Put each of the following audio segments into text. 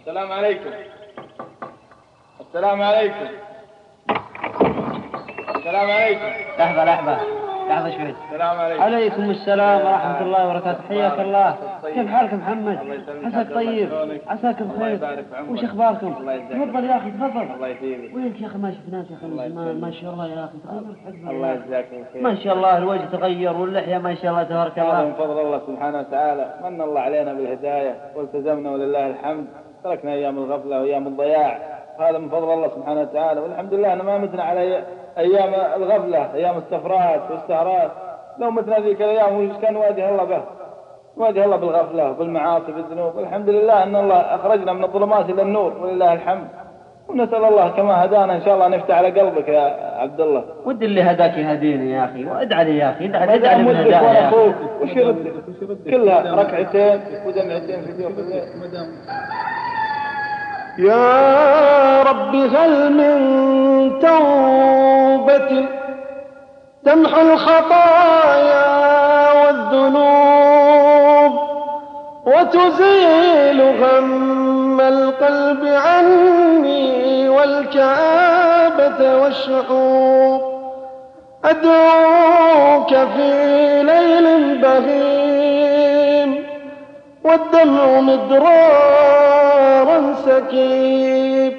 السلام عليكم. السلام عليكم. السلام عليكم. لحظة لحظة. لحظة شوي. السلام عليكم. عليكم السلام ورحمة الله وبركاته. حياك الله. كيف حالك محمد؟ عساك طيب. عساك بخير. وش أخباركم؟ تفضل يا أخي تفضل. الله يثيبك وينك يا أخي؟ ما شفناك يا أخي. ما, شاء الله يا أخي. الله يجزاكم خير ما شاء الله الوجه تغير واللحية ما شاء الله تبارك الله. من فضل الله سبحانه وتعالى. من الله علينا بالهداية. والتزمنا ولله الحمد. تركنا أيام الغفلة وأيام الضياع. هذا من فضل الله سبحانه وتعالى. والحمد لله أنا ما متنا على أيام الغفلة أيام السفرات والسهرات. لو متنا ذيك الأيام وش كان واجه الله به؟ واجه الله بالغفلة وبالمعاصي بالذنوب والحمد لله أن الله أخرجنا من الظلمات إلى النور ولله الحمد. ونسأل الله كما هدانا إن شاء الله نفتح على قلبك يا عبد الله ودي اللي هداك يهديني يا أخي وأدعى لي يا أخي ادعى ادعى لي من ولا يا أخي. وش يرد؟ كلها ركعتين ودمعتين في اليوم. يا رب هل من توبة تمحو الخطايا والذنوب وتزيل غم القلب عني والكآبة والشعوب أدعوك في ليل بهيم والدمع مدرارا سكيب.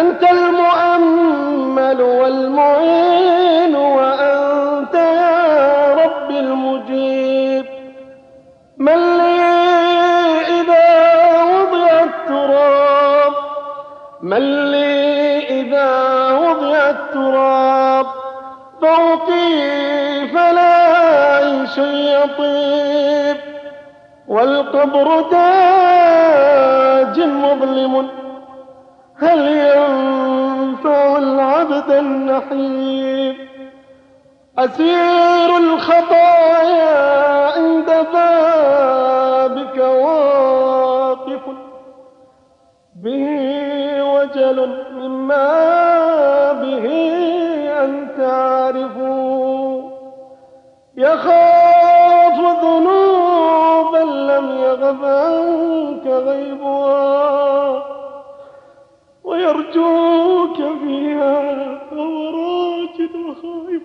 أنت المؤمل والمعين وأنت يا رب المجيب. من لي إذا وضع التراب من لي إذا وضع التراب فوقي فلا عيش يطيب والقبر تاج مظلم. هل ينفع العبد النحيب أسير الخطايا عند بابك واقف. به وجل مما به أنت عارف يخاف ذنوبا لم يغب عنك غيبها ويرجوك فيها فهو راجد وخائف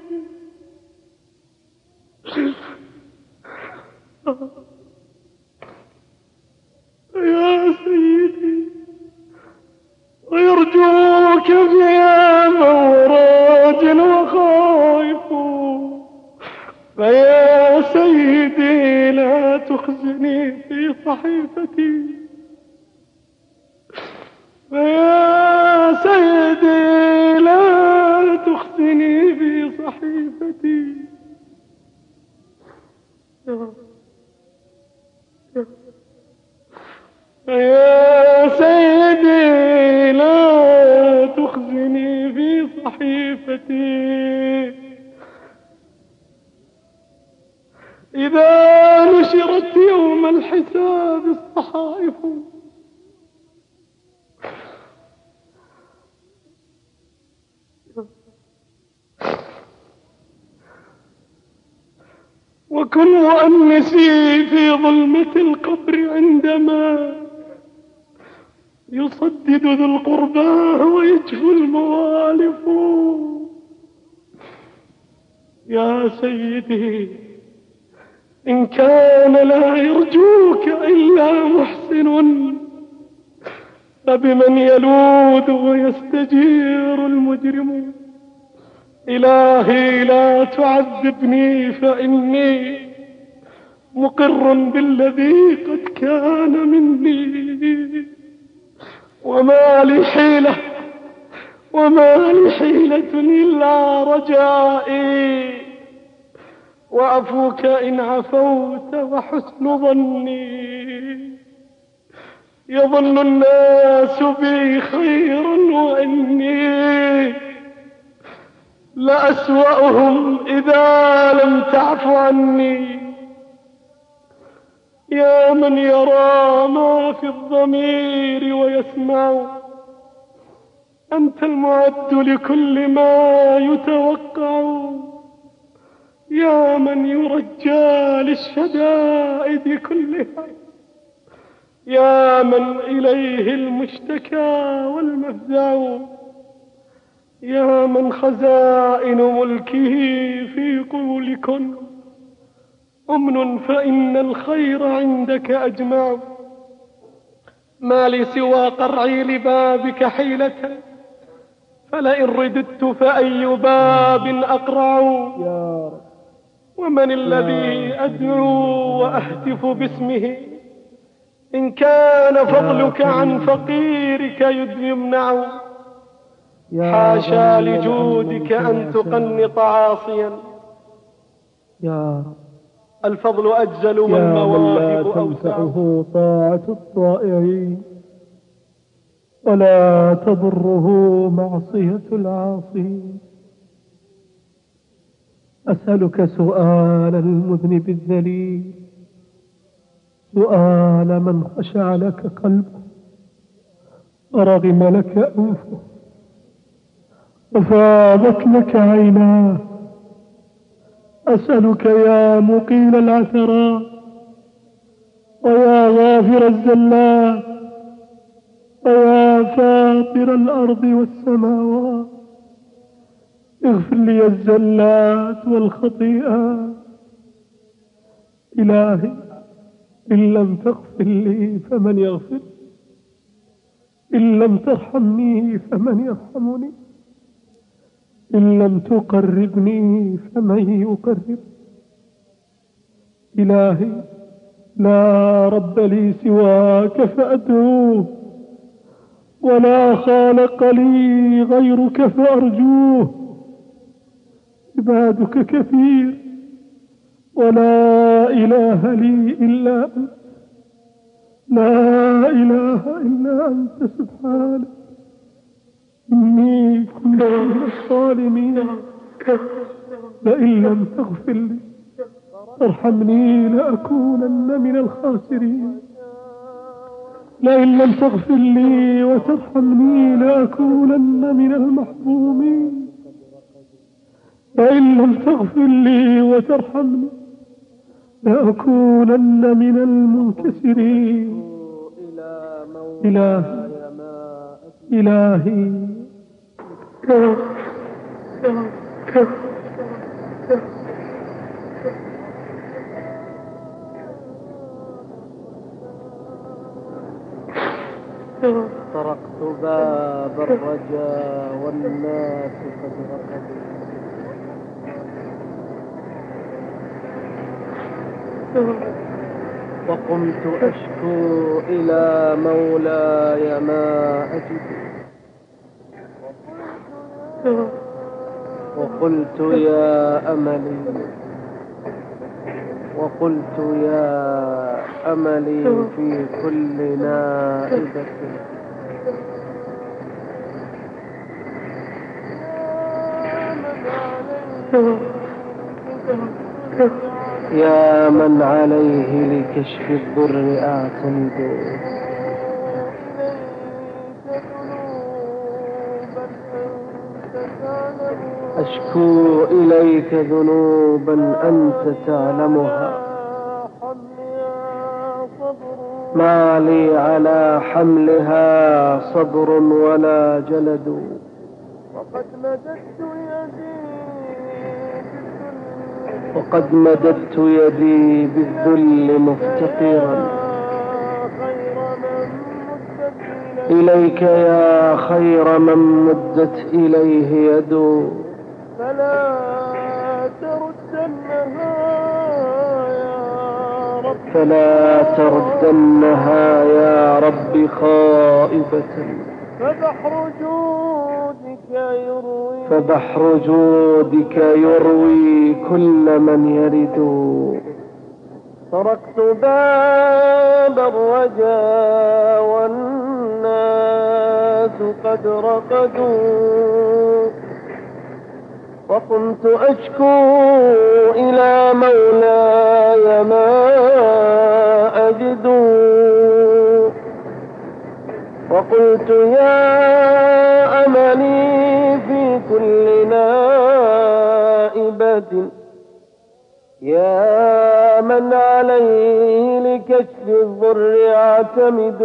وكن مؤنسي في ظلمة القبر عندما يصدد ذو القربى ويجفو الموالف. يا سيدي إن كان لا يرجوك إلا محسن فبمن يلوذ ويستجير المجرم؟ إلهي لا تعذبني فإني مقر بالذي قد كان مني. وما لي حيلة وما لي حيلة إلا رجائي. وعفوك إن عفوت وحسن ظني. يظن الناس بي خيرا وإني لأسوأهم إذا لم تعف عني. يا من يرى ما في الضمير ويسمع. أنت المعد لكل ما يتوقع. يا من يرجى للشدائد كلها. يا من إليه المشتكى والمفزع يا من خزائن ملكه في قولكن. أمن فإن الخير عندك أجمع. ما لي سوى قرعي لبابك حيلة فلئن رددت فأي باب أقرع. ومن الذي أدعو وأهتف باسمه إن كان فضلك عن فقيرك يمنع حاشا لجودك أن تقنط عاصيا. يا رب. الفضل أجزل والمواهب أوسعه طاعة الطائعين ولا تضره معصية العاصين أسألك سؤال المذنب الذليل. سؤال من خشع لك قلبه. ورغم لك أنفه. وفاضت لك عيناه. أسألك يا مقيل العثرات ويا غافر الزلات ويا فاطر الأرض والسماوات. اغفر لي الزلات والخطيئات إلهي إن لم تغفر لي فمن يغفر إن لم ترحمني فمن يرحمني. إن لم تقربني فمن يقرب؟ إلهي لا رب لي سواك فأدعوه ولا خالق لي غيرك فأرجوه. عبادك كثير ولا إله لي إلا أنت. لا إله إلا أنت سبحانك. إني كنت من الظالمين لئن لم تغفر لي ارحمني لأكونن من الخاسرين. لئن لم تغفر لي وترحمني لأكونن من المحرومين. لئن لم تغفر لي وترحمني لأكونن من المنكسرين. إلهي إلهي. طرقت باب الرجاء والناس قد رقدوا وقمت أشكو إلى مولاي ما أجد. وقلت يا أملي. وقلت يا أملي في كل نائبة. يا من عليه لكشف الضر أعتمد أشكو إليك ذنوبا أنت تعلمها. ما لي على حملها صبر ولا جلد. وقد مددت يدي وقد مددت يدي بالذل مفتقرا. إليك يا خير من مدت إليه يد فلا تردنها يا رب. فلا تردنها يا رب خائبة فبحر جودك يروي. فبحر جودك يروي كل من يرد. تركت باب الرجاء والناس قد رقدوا. وقمت أشكو إلى مولاي ما أجد وقلت يا أملي في كل نائبة. يا من عليه كشف الضر اعتمد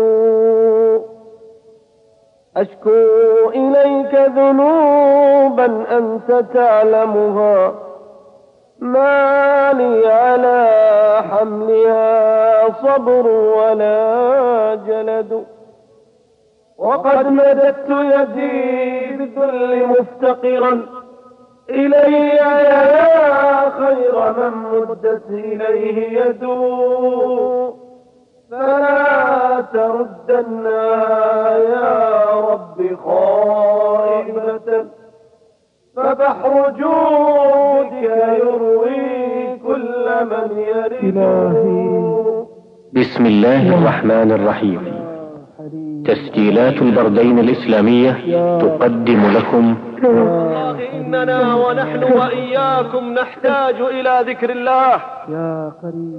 أشكو إليك ذنوبا أنت تعلمها. ما لي على حملها صبر ولا جلد. وقد مددت يدي بالذل مفتقرا. إلي يا خير من مدت إليه يدو فلا تردنا يا رب خائبة فبحر جودك يروي كل من يرد بسم الله الرحمن الرحيم. تسجيلات البردين الإسلامية تقدم لكم. إننا ونحن وإياكم نحتاج إلى ذكر الله.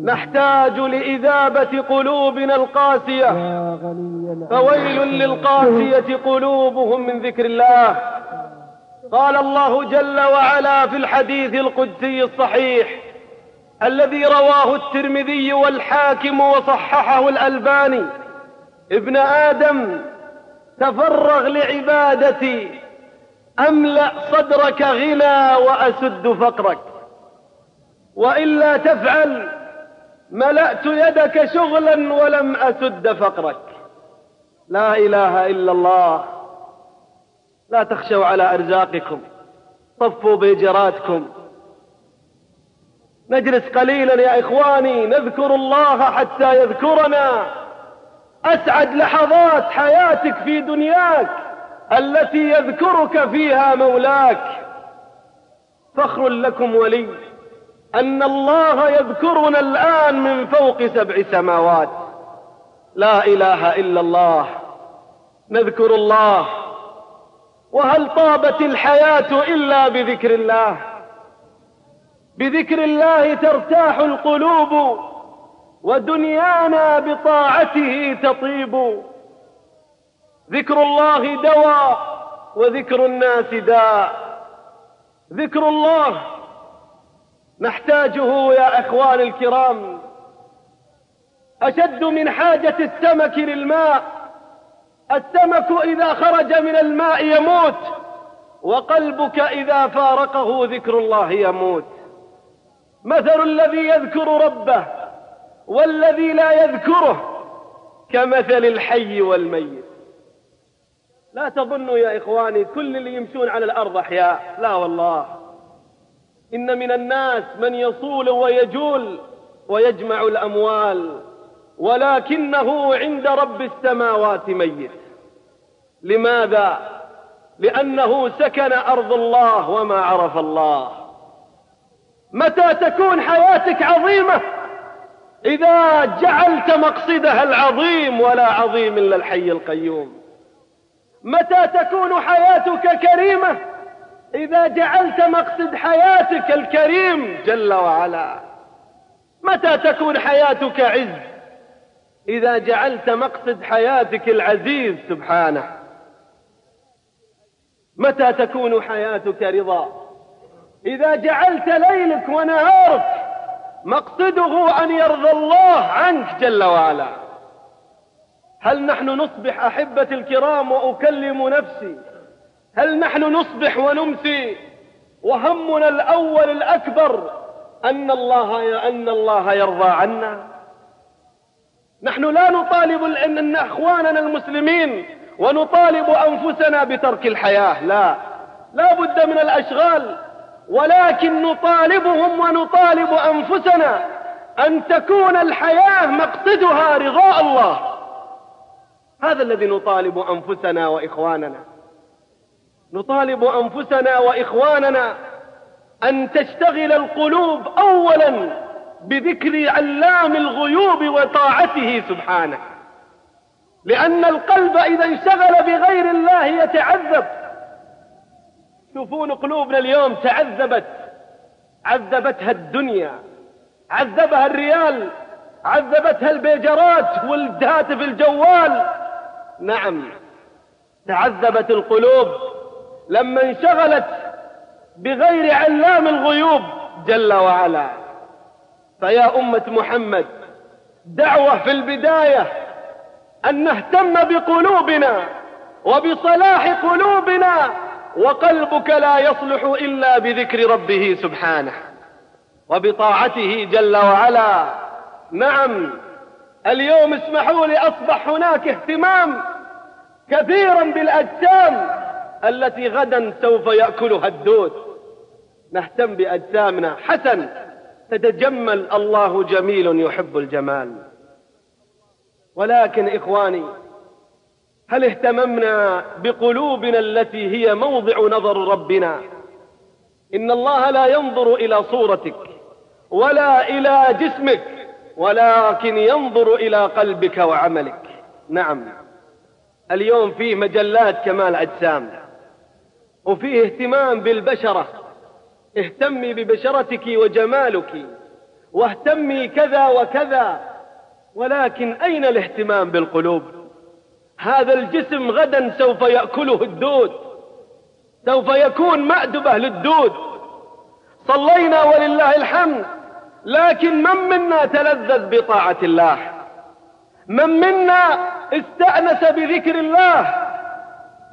نحتاج لإذابة قلوبنا القاسية. فويل للقاسية قلوبهم من ذكر الله. قال الله جل وعلا في الحديث القدسي الصحيح الذي رواه الترمذي والحاكم وصححه الألباني ابن آدم تفرغ لعبادتي أملأ صدرك غنى وأسد فقرك. وإلا تفعل ملأت يدك شغلا ولم أسد فقرك. لا إله إلا الله. لا تخشوا على أرزاقكم طفوا بجراتكم نجلس قليلا يا إخواني نذكر الله حتى يذكرنا. أسعد لحظات حياتك في دنياك التي يذكرك فيها مولاك. فخر لكم ولي أن الله يذكرنا الآن من فوق سبع سماوات. لا إله إلا الله نذكر الله. وهل طابت الحياة إلا بذكر الله؟ بذكر الله ترتاح القلوب. ودنيانا بطاعته تطيب. ذكر الله دواء وذكر الناس داء. ذكر الله نحتاجه يا إخوان الكرام. أشد من حاجة السمك للماء. السمك إذا خرج من الماء يموت وقلبك إذا فارقه ذكر الله يموت. مثل الذي يذكر ربه والذي لا يذكره كمثل الحي والميت. لا تظنوا يا إخواني كل اللي يمشون على الأرض أحياء. لا والله. إن من الناس من يصول ويجول ويجمع الأموال ولكنه عند رب السماوات ميت. لماذا؟ لأنه سكن أرض الله وما عرف الله. متى تكون حياتك عظيمة؟ إذا جعلت مقصدها العظيم ولا عظيم إلا الحي القيوم. متى تكون حياتك كريمة؟ إذا جعلت مقصد حياتك الكريم جل وعلا. متى تكون حياتك عز؟ إذا جعلت مقصد حياتك العزيز سبحانه. متى تكون حياتك رضا؟ إذا جعلت ليلك ونهارك مقصده أن يرضى الله عنك جل وعلا. هل نحن نصبح أحبة الكرام وأكلم نفسي؟ هل نحن نصبح ونمسي؟ وهمنا الأول الأكبر أن الله أن الله يرضى عنا. نحن لا نطالب أن أخواننا المسلمين ونطالب أنفسنا بترك الحياة لا. لا بد من الأشغال. ولكن نطالبهم ونطالب أنفسنا أن تكون الحياة مقصدها رضاء الله. هذا الذي نطالب أنفسنا وإخواننا. نطالب أنفسنا وإخواننا أن تشتغل القلوب أولا بذكر علام الغيوب وطاعته سبحانه. لأن القلب إذا انشغل بغير الله يتعذب. شوفون قلوبنا اليوم تعذبت. عذبتها الدنيا. عذبها الريال. عذبتها البيجرات والهاتف الجوال. نعم تعذبت القلوب لما انشغلت بغير علام الغيوب جل وعلا. فيا أمة محمد دعوة في البداية أن نهتم بقلوبنا وبصلاح قلوبنا. وقلبك لا يصلح إلا بذكر ربه سبحانه وبطاعته جل وعلا. نعم اليوم اسمحوا لي أصبح هناك اهتمام كثيرا بالأجسام التي غدا سوف يأكلها الدود. نهتم بأجسامنا. حسن تتجمل الله جميل يحب الجمال. ولكن إخواني هل اهتممنا بقلوبنا التي هي موضع نظر ربنا؟ إن الله لا ينظر إلى صورتك ولا إلى جسمك ولكن ينظر إلى قلبك وعملك. نعم. اليوم فيه مجلات كمال أجسام وفيه اهتمام بالبشرة. اهتمي ببشرتك وجمالك واهتمي كذا وكذا ولكن أين الاهتمام بالقلوب؟ هذا الجسم غدا سوف يأكله الدود. سوف يكون مأدبة للدود. صلينا ولله الحمد. لكن من منا تلذذ بطاعة الله؟ من منا استأنس بذكر الله؟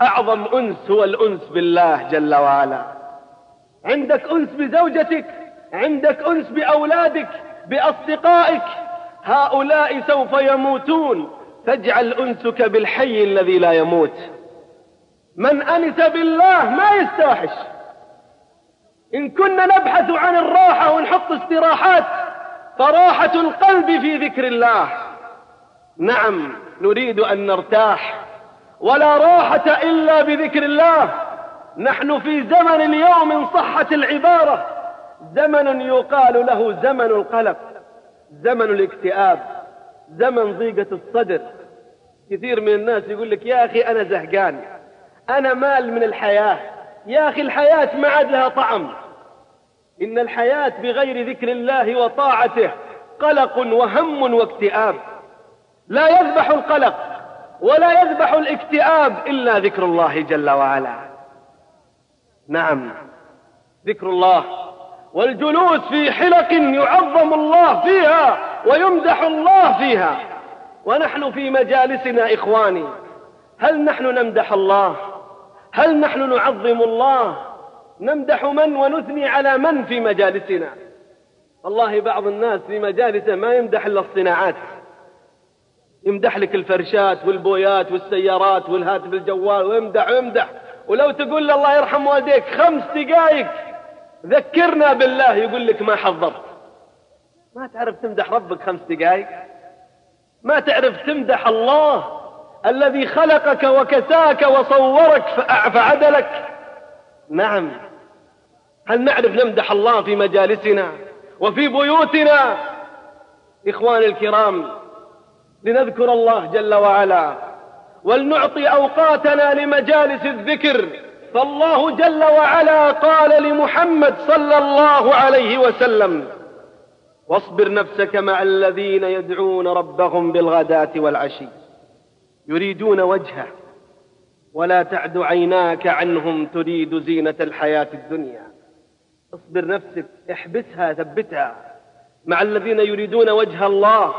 أعظم أنس هو الأنس بالله جل وعلا. عندك أنس بزوجتك عندك أنس بأولادك بأصدقائك. هؤلاء سوف يموتون. فاجعل أنسك بالحي الذي لا يموت. من أنس بالله ما يستوحش. إن كنا نبحث عن الراحة ونحط استراحات فراحة القلب في ذكر الله. نعم نريد أن نرتاح. ولا راحة إلا بذكر الله. نحن في زمن اليوم إن صحت العبارة. زمن يقال له زمن القلق زمن الاكتئاب. زمن ضيقة الصدر. كثير من الناس يقول لك يا أخي أنا زهقان. أنا مال من الحياة. يا أخي الحياة ما عاد لها طعم. إن الحياة بغير ذكر الله وطاعته قلق وهم واكتئاب. لا يذبح القلق ولا يذبح الاكتئاب إلا ذكر الله جل وعلا. نعم ذكر الله. والجلوس في حلق يعظم الله فيها. ويمدح الله فيها. ونحن في مجالسنا إخواني. هل نحن نمدح الله؟ هل نحن نعظم الله؟ نمدح من ونثني على من في مجالسنا؟ والله بعض الناس في مجالسه ما يمدح إلا الصناعات. يمدح لك الفرشات والبويات والسيارات والهاتف الجوال ويمدح ويمدح. ولو تقول له الله يرحم والديك خمس دقائق ذكرنا بالله يقول لك ما حضرت. ما تعرف تمدح ربك خمس دقائق ما تعرف تمدح الله الذي خلقك وكساك وصورك فعدلك؟ نعم. هل نعرف نمدح الله في مجالسنا وفي بيوتنا؟ إخواني الكرام لنذكر الله جل وعلا ولنعطي أوقاتنا لمجالس الذكر. فالله جل وعلا قال لمحمد صلى الله عليه وسلم واصبر نفسك مع الذين يدعون ربهم بالغداة والعشي. يريدون وجهه. ولا تعد عيناك عنهم تريد زينة الحياة الدنيا. اصبر نفسك احبسها ثبتها. مع الذين يريدون وجه الله.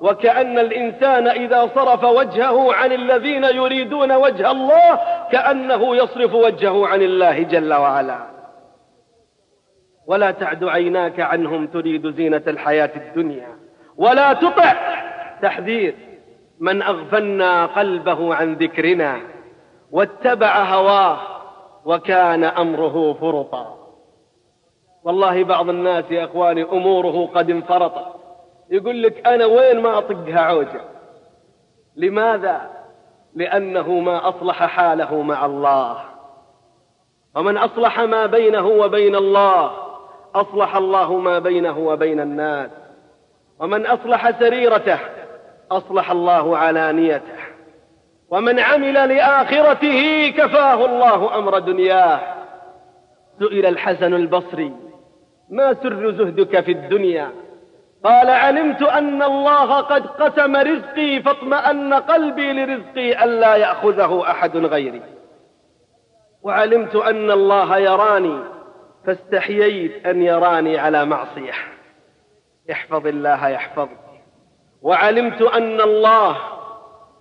وكأن الإنسان إذا صرف وجهه عن الذين يريدون وجه الله كأنه يصرف وجهه عن الله جل وعلا. ولا تعد عيناك عنهم تريد زينة الحياة الدنيا. ولا تطع. تحذير. من أغفلنا قلبه عن ذكرنا واتبع هواه وكان أمره فرطا. والله بعض الناس يا أخواني أموره قد انفرطت يقول لك أنا وين ما أطقها عوجة؟ لماذا؟ لأنه ما أصلح حاله مع الله. ومن أصلح ما بينه وبين الله أصلح الله ما بينه وبين الناس ومن أصلح سريرته أصلح الله علانيته ومن عمل لآخرته كفاه الله أمر دنياه. سئل الحسن البصري ما سر زهدك في الدنيا؟ قال علمت أن الله قد قسم رزقي فاطمأن قلبي لرزقي ألا يأخذه أحد غيري. وعلمت أن الله يراني فاستحييت أن يراني على معصية. احفظ الله يحفظك. وعلمت أن الله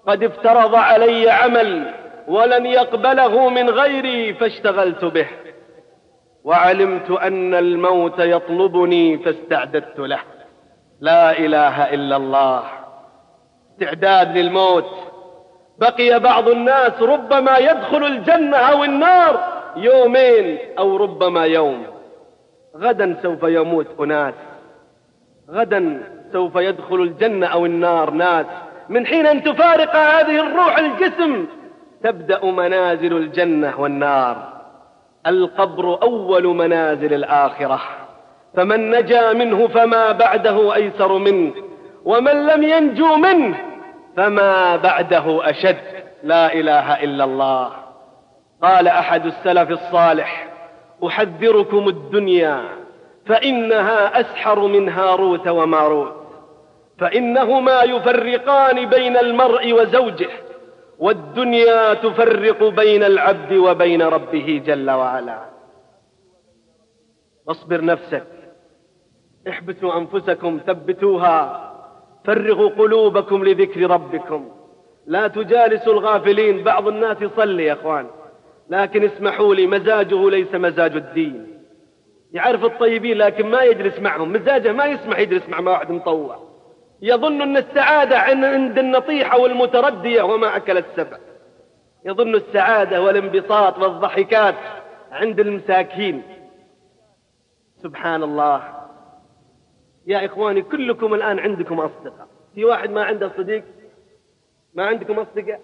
قد افترض علي عمل ولن يقبله من غيري فاشتغلت به. وعلمت أن الموت يطلبني فاستعددت له. لا إله إلا الله. استعداد للموت. بقي بعض الناس ربما يدخل الجنة أو النار يومين أو ربما يوم. غدا سوف يموت أناس. غدا سوف يدخل الجنة أو النار ناس. من حين أن تفارق هذه الروح الجسم تبدأ منازل الجنة والنار. القبر أول منازل الآخرة. فمن نجا منه فما بعده أيسر منه. ومن لم ينجو منه فما بعده أشد. لا إله إلا الله. قال أحد السلف الصالح أحذركم الدنيا فإنها أسحر من هاروت وماروت. فإنهما يفرقان بين المرء وزوجه والدنيا تفرق بين العبد وبين ربه جل وعلا. واصبر نفسك احبسوا أنفسكم ثبتوها فرغوا قلوبكم لذكر ربكم. لا تجالسوا الغافلين بعض الناس يصلي يا إخوان. لكن اسمحوا لي مزاجه ليس مزاج الدين. يعرف الطيبين لكن ما يجلس معهم. مزاجه ما يسمح يجلس مع واحد مطوع. يظن أن السعادة عند النطيحة والمتردية وما أكل السبع. يظن السعادة والانبساط والضحكات عند المساكين. سبحان الله. يا إخواني كلكم الآن عندكم أصدقاء. في واحد ما عنده صديق؟ ما عندكم أصدقاء؟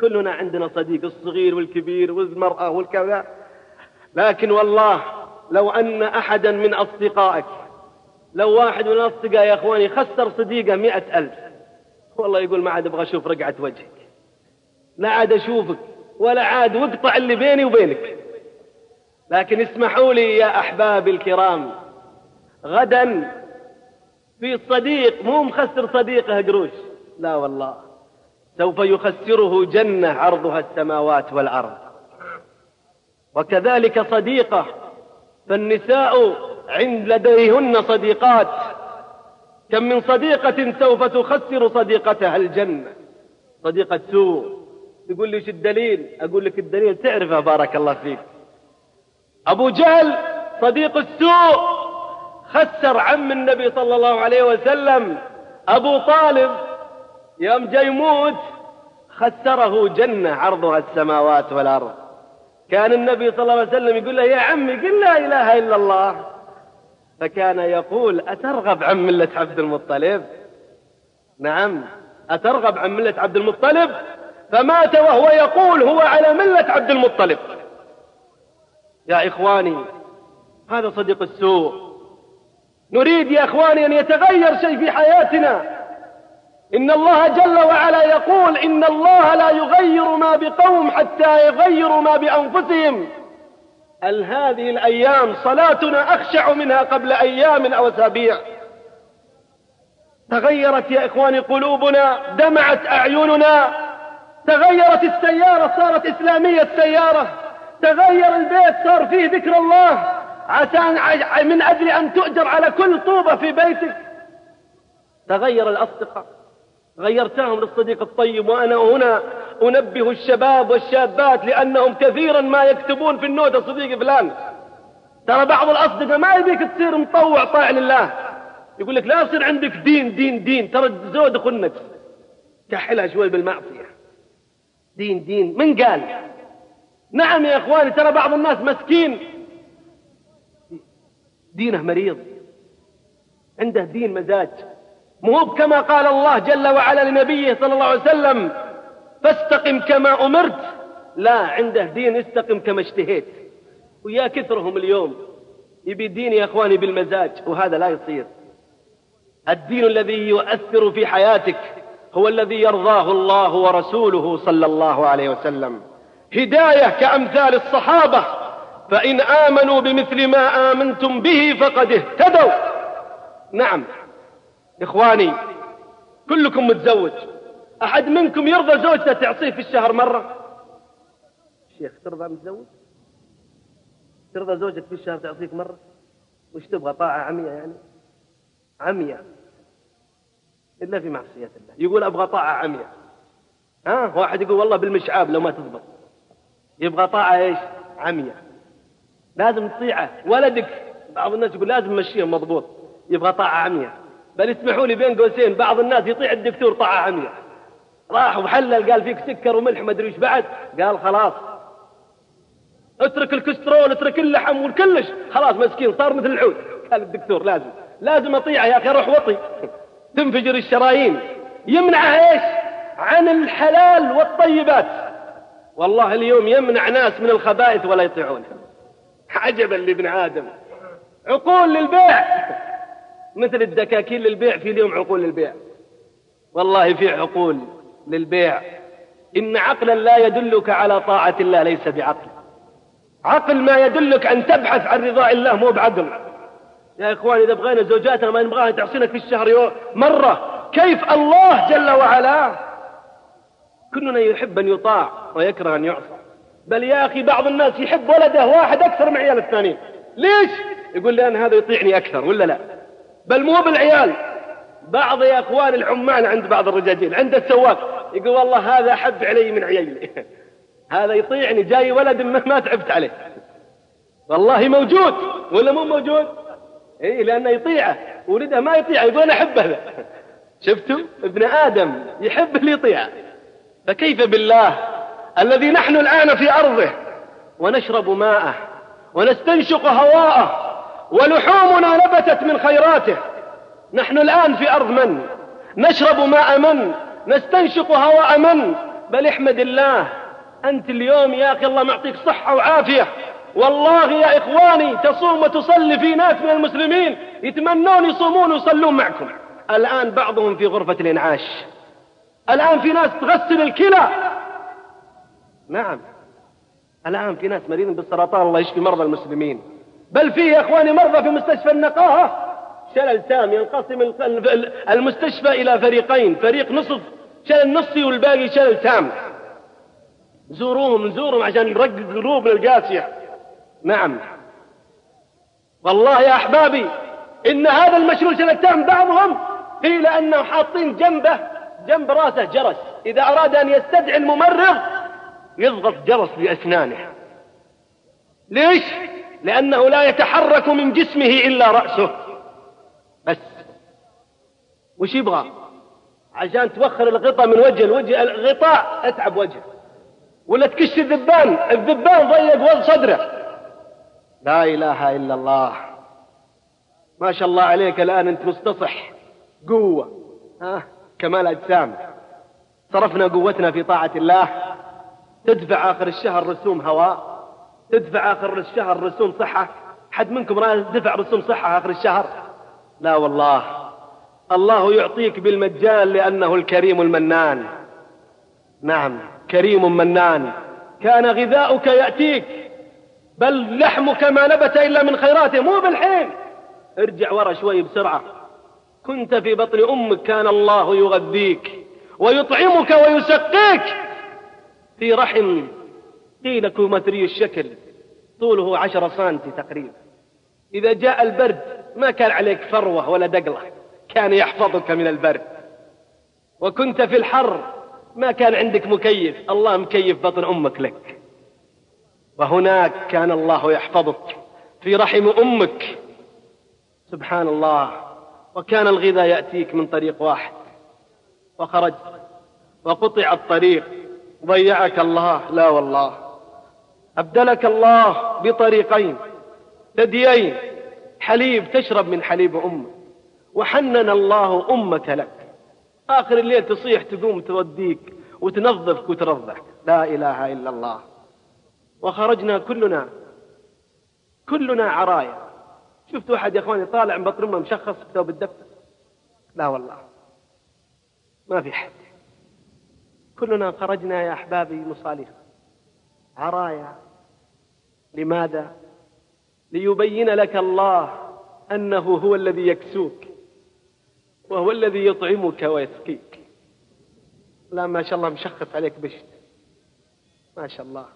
كلنا عندنا صديق الصغير والكبير والمرأة والكذا. لكن والله لو أن أحدا من أصدقائك لو واحد من الأصدقاء يا أخواني خسر صديقه مئة ألف والله يقول ما عاد أبغى أشوف رقعة وجهك. لا عاد أشوفك ولا عاد واقطع اللي بيني وبينك. لكن اسمحوا لي يا أحبابي الكرام غدا في صديق مو مخسر صديقه قروش. لا والله. سوف يخسره جنة عرضها السماوات والأرض. وكذلك صديقة فالنساء عند لديهن صديقات. كم من صديقة سوف تخسر صديقتها الجنة. صديقة سوء تقول لي الدليل؟ أقول لك الدليل تعرفه بارك الله فيك. أبو جهل صديق السوء خسر عم النبي صلى الله عليه وسلم. أبو طالب يوم جاي يموت خسره جنة عرضها السماوات والأرض. كان النبي صلى الله عليه وسلم يقول له يا عمي قل لا إله إلا الله. فكان يقول أترغب عن ملة عبد المطلب؟ نعم أترغب عن ملة عبد المطلب؟ فمات وهو يقول هو على ملة عبد المطلب. يا إخواني هذا صديق السوء. نريد يا إخواني أن يتغير شيء في حياتنا. إن الله جل وعلا يقول إن الله لا يغير ما بقوم حتى يغيروا ما بأنفسهم. هل هذه الأيام صلاتنا أخشع منها قبل أيام أو أسابيع؟ تغيرت يا إخواني قلوبنا دمعت أعيننا. تغيرت السيارة صارت إسلامية السيارة. تغير البيت صار فيه ذكر الله. عشان من أجل أن تؤجر على كل طوبة في بيتك. تغير الأصدقاء. غيرتهم للصديق الطيب وأنا هنا أنبه الشباب والشابات لأنهم كثيرا ما يكتبون في النوتة صديقي فلان. ترى بعض الأصدقاء ما يبيك تصير مطوع طاع لله يقول لك لا يصير عندك دين دين دين. ترى زود النفس كحلها شوي بالمعصية. دين دين. من قال؟ نعم يا إخواني ترى بعض الناس مسكين. دينه مريض. عنده دين مزاج. مو كما قال الله جل وعلا لنبيه صلى الله عليه وسلم فاستقم كما أمرت. لا عنده دين استقم كما اشتهيت. ويا كثرهم اليوم. يبي دين يا أخواني بالمزاج وهذا لا يصير. الدين الذي يؤثر في حياتك هو الذي يرضاه الله ورسوله صلى الله عليه وسلم. هداية كأمثال الصحابة فإن آمنوا بمثل ما آمنتم به فقد اهتدوا. نعم. إخواني كلكم متزوج. أحد منكم يرضى زوجته تعصيه في الشهر مرة؟ شيخ ترضى متزوج؟ ترضى زوجك في الشهر تعصيك مرة؟ وش تبغى طاعة عمية يعني؟ عمية إلا في معصية الله. يقول أبغى طاعة عمياء. ها؟ واحد يقول والله بالمشعاب لو ما تضبط. يبغى طاعة إيش؟ عمياء. لازم تطيعه. ولدك بعض الناس يقول لازم مشيه مضبوط. يبغى طاعة عمياء. بل اسمحوا لي بين قوسين بعض الناس يطيع الدكتور طاعة عمياء راح وحلل قال فيك سكر وملح ما أدري إيش بعد. قال خلاص. اترك الكسترول اترك اللحم والكلش. خلاص مسكين صار مثل العود. قال الدكتور لازم لازم أطيعه يا أخي روح وطي. تنفجر الشرايين. يمنعه إيش؟ عن الحلال والطيبات. والله اليوم يمنع ناس من الخبائث ولا يطيعونه. عجبا لابن آدم. عقول للبيع. مثل الدكاكين للبيع في اليوم عقول للبيع. والله في عقول للبيع. إن عقلا لا يدلك على طاعة الله ليس بعقل. عقل ما يدلك أن تبحث عن رضاء الله مو بعقل. يا إخوان إذا بغينا زوجاتنا ما نبغاها تعصينا في الشهر مرة. كيف الله جل وعلا؟ كلنا يحب أن يطاع ويكره أن يعصى. بل يا أخي بعض الناس يحب ولده واحد أكثر من عيال الثانيين. ليش؟ يقول لأن هذا يطيعني أكثر ولا لا؟ بل مو بالعيال. بعض يا اخوان العمال عند بعض الرجاجيل عند السواق يقول والله هذا أحب علي من عيالي. هذا يطيعني جاي ولد ما تعبت عليه. والله موجود ولا مو موجود؟ اي لأنه يطيعه ولده ما يطيعه يقول أنا أحب هذا. شفتوا؟ ابن آدم يحب اللي يطيعه. فكيف بالله الذي نحن الآن في أرضه ونشرب ماءه ونستنشق هواءه ولحومنا نبتت من خيراته. نحن الآن في أرض من؟ نشرب ماء من؟ نستنشق هواء من؟ بل احمد الله أنت اليوم يا أخي الله معطيك صحة وعافية. والله يا إخواني تصوم وتصلي في ناس من المسلمين. يتمنون يصومون ويصلون معكم. الآن بعضهم في غرفة الإنعاش. الآن في ناس تغسل الكلى. نعم. الآن في ناس مريضين بالسرطان الله يشفي مرضى المسلمين. بل في يا إخواني مرضى في مستشفى النقاهة. شلل تام ينقسم المستشفى إلى فريقين فريق نصف شلل نصي والباقي شلل تام زوروهم نزورهم عشان نرقق قلوبنا القاسية. نعم. والله يا أحبابي إن هذا المشروع شلل تام بعضهم قيل أنه حاطين جنبه جنب رأسه جرس. إذا أراد أن يستدعي الممرض يضغط جرس بأسنانه. ليش؟ لأنه لا يتحرك من جسمه إلا رأسه. بس. وش يبغى؟ عشان توخر الغطاء من وجه الوجه الغطاء أتعب وجهه ولا تكش الذبان الذبان ضيق صدره. لا إله إلا الله. ما شاء الله عليك الآن أنت مستصح قوة. ها؟ كمال أجسام. صرفنا قوتنا في طاعة الله. تدفع آخر الشهر رسوم هواء. تدفع آخر الشهر رسوم صحة. حد منكم دفع رسوم صحة آخر الشهر؟ لا والله. الله يعطيك بالمجان لأنه الكريم المنان. نعم كريم منان. كان غذاؤك يأتيك بل لحمك ما نبت إلا من خيراته مو بالحين. ارجع ورا شوي بسرعة. كنت في بطن أمك كان الله يغذيك ويطعمك ويسقيك في رحم قيل كومتري الشكل. طوله عشر سنتي تقريبا. إذا جاء البرد ما كان عليك فروة ولا دقلة. كان يحفظك من البرد. وكنت في الحر ما كان عندك مكيف. الله مكيف بطن أمك لك. وهناك كان الله يحفظك. في رحم أمك. سبحان الله. وكان الغذاء يأتيك من طريق واحد. وخرجت وقطع الطريق. ضيعك الله. لا والله. أبدلك الله بطريقين. ثديين. حليب تشرب من حليب أمك وحنن الله أمك لك. آخر الليل تصيح تقوم توديك وتنظفك وترضعك لا إله إلا الله. وخرجنا كلنا كلنا عرايا. شفت واحد يا إخواني طالع من بطن أمه مشخص بثوب الدفتر؟ لا والله. ما في حد. كلنا خرجنا يا أحبابي مصالح. عرايا. لماذا؟ ليبين لك الله أنه هو الذي يكسوك وهو الذي يطعمك ويسقيك. لا ما شاء الله مشخص عليك بشت. ما شاء الله.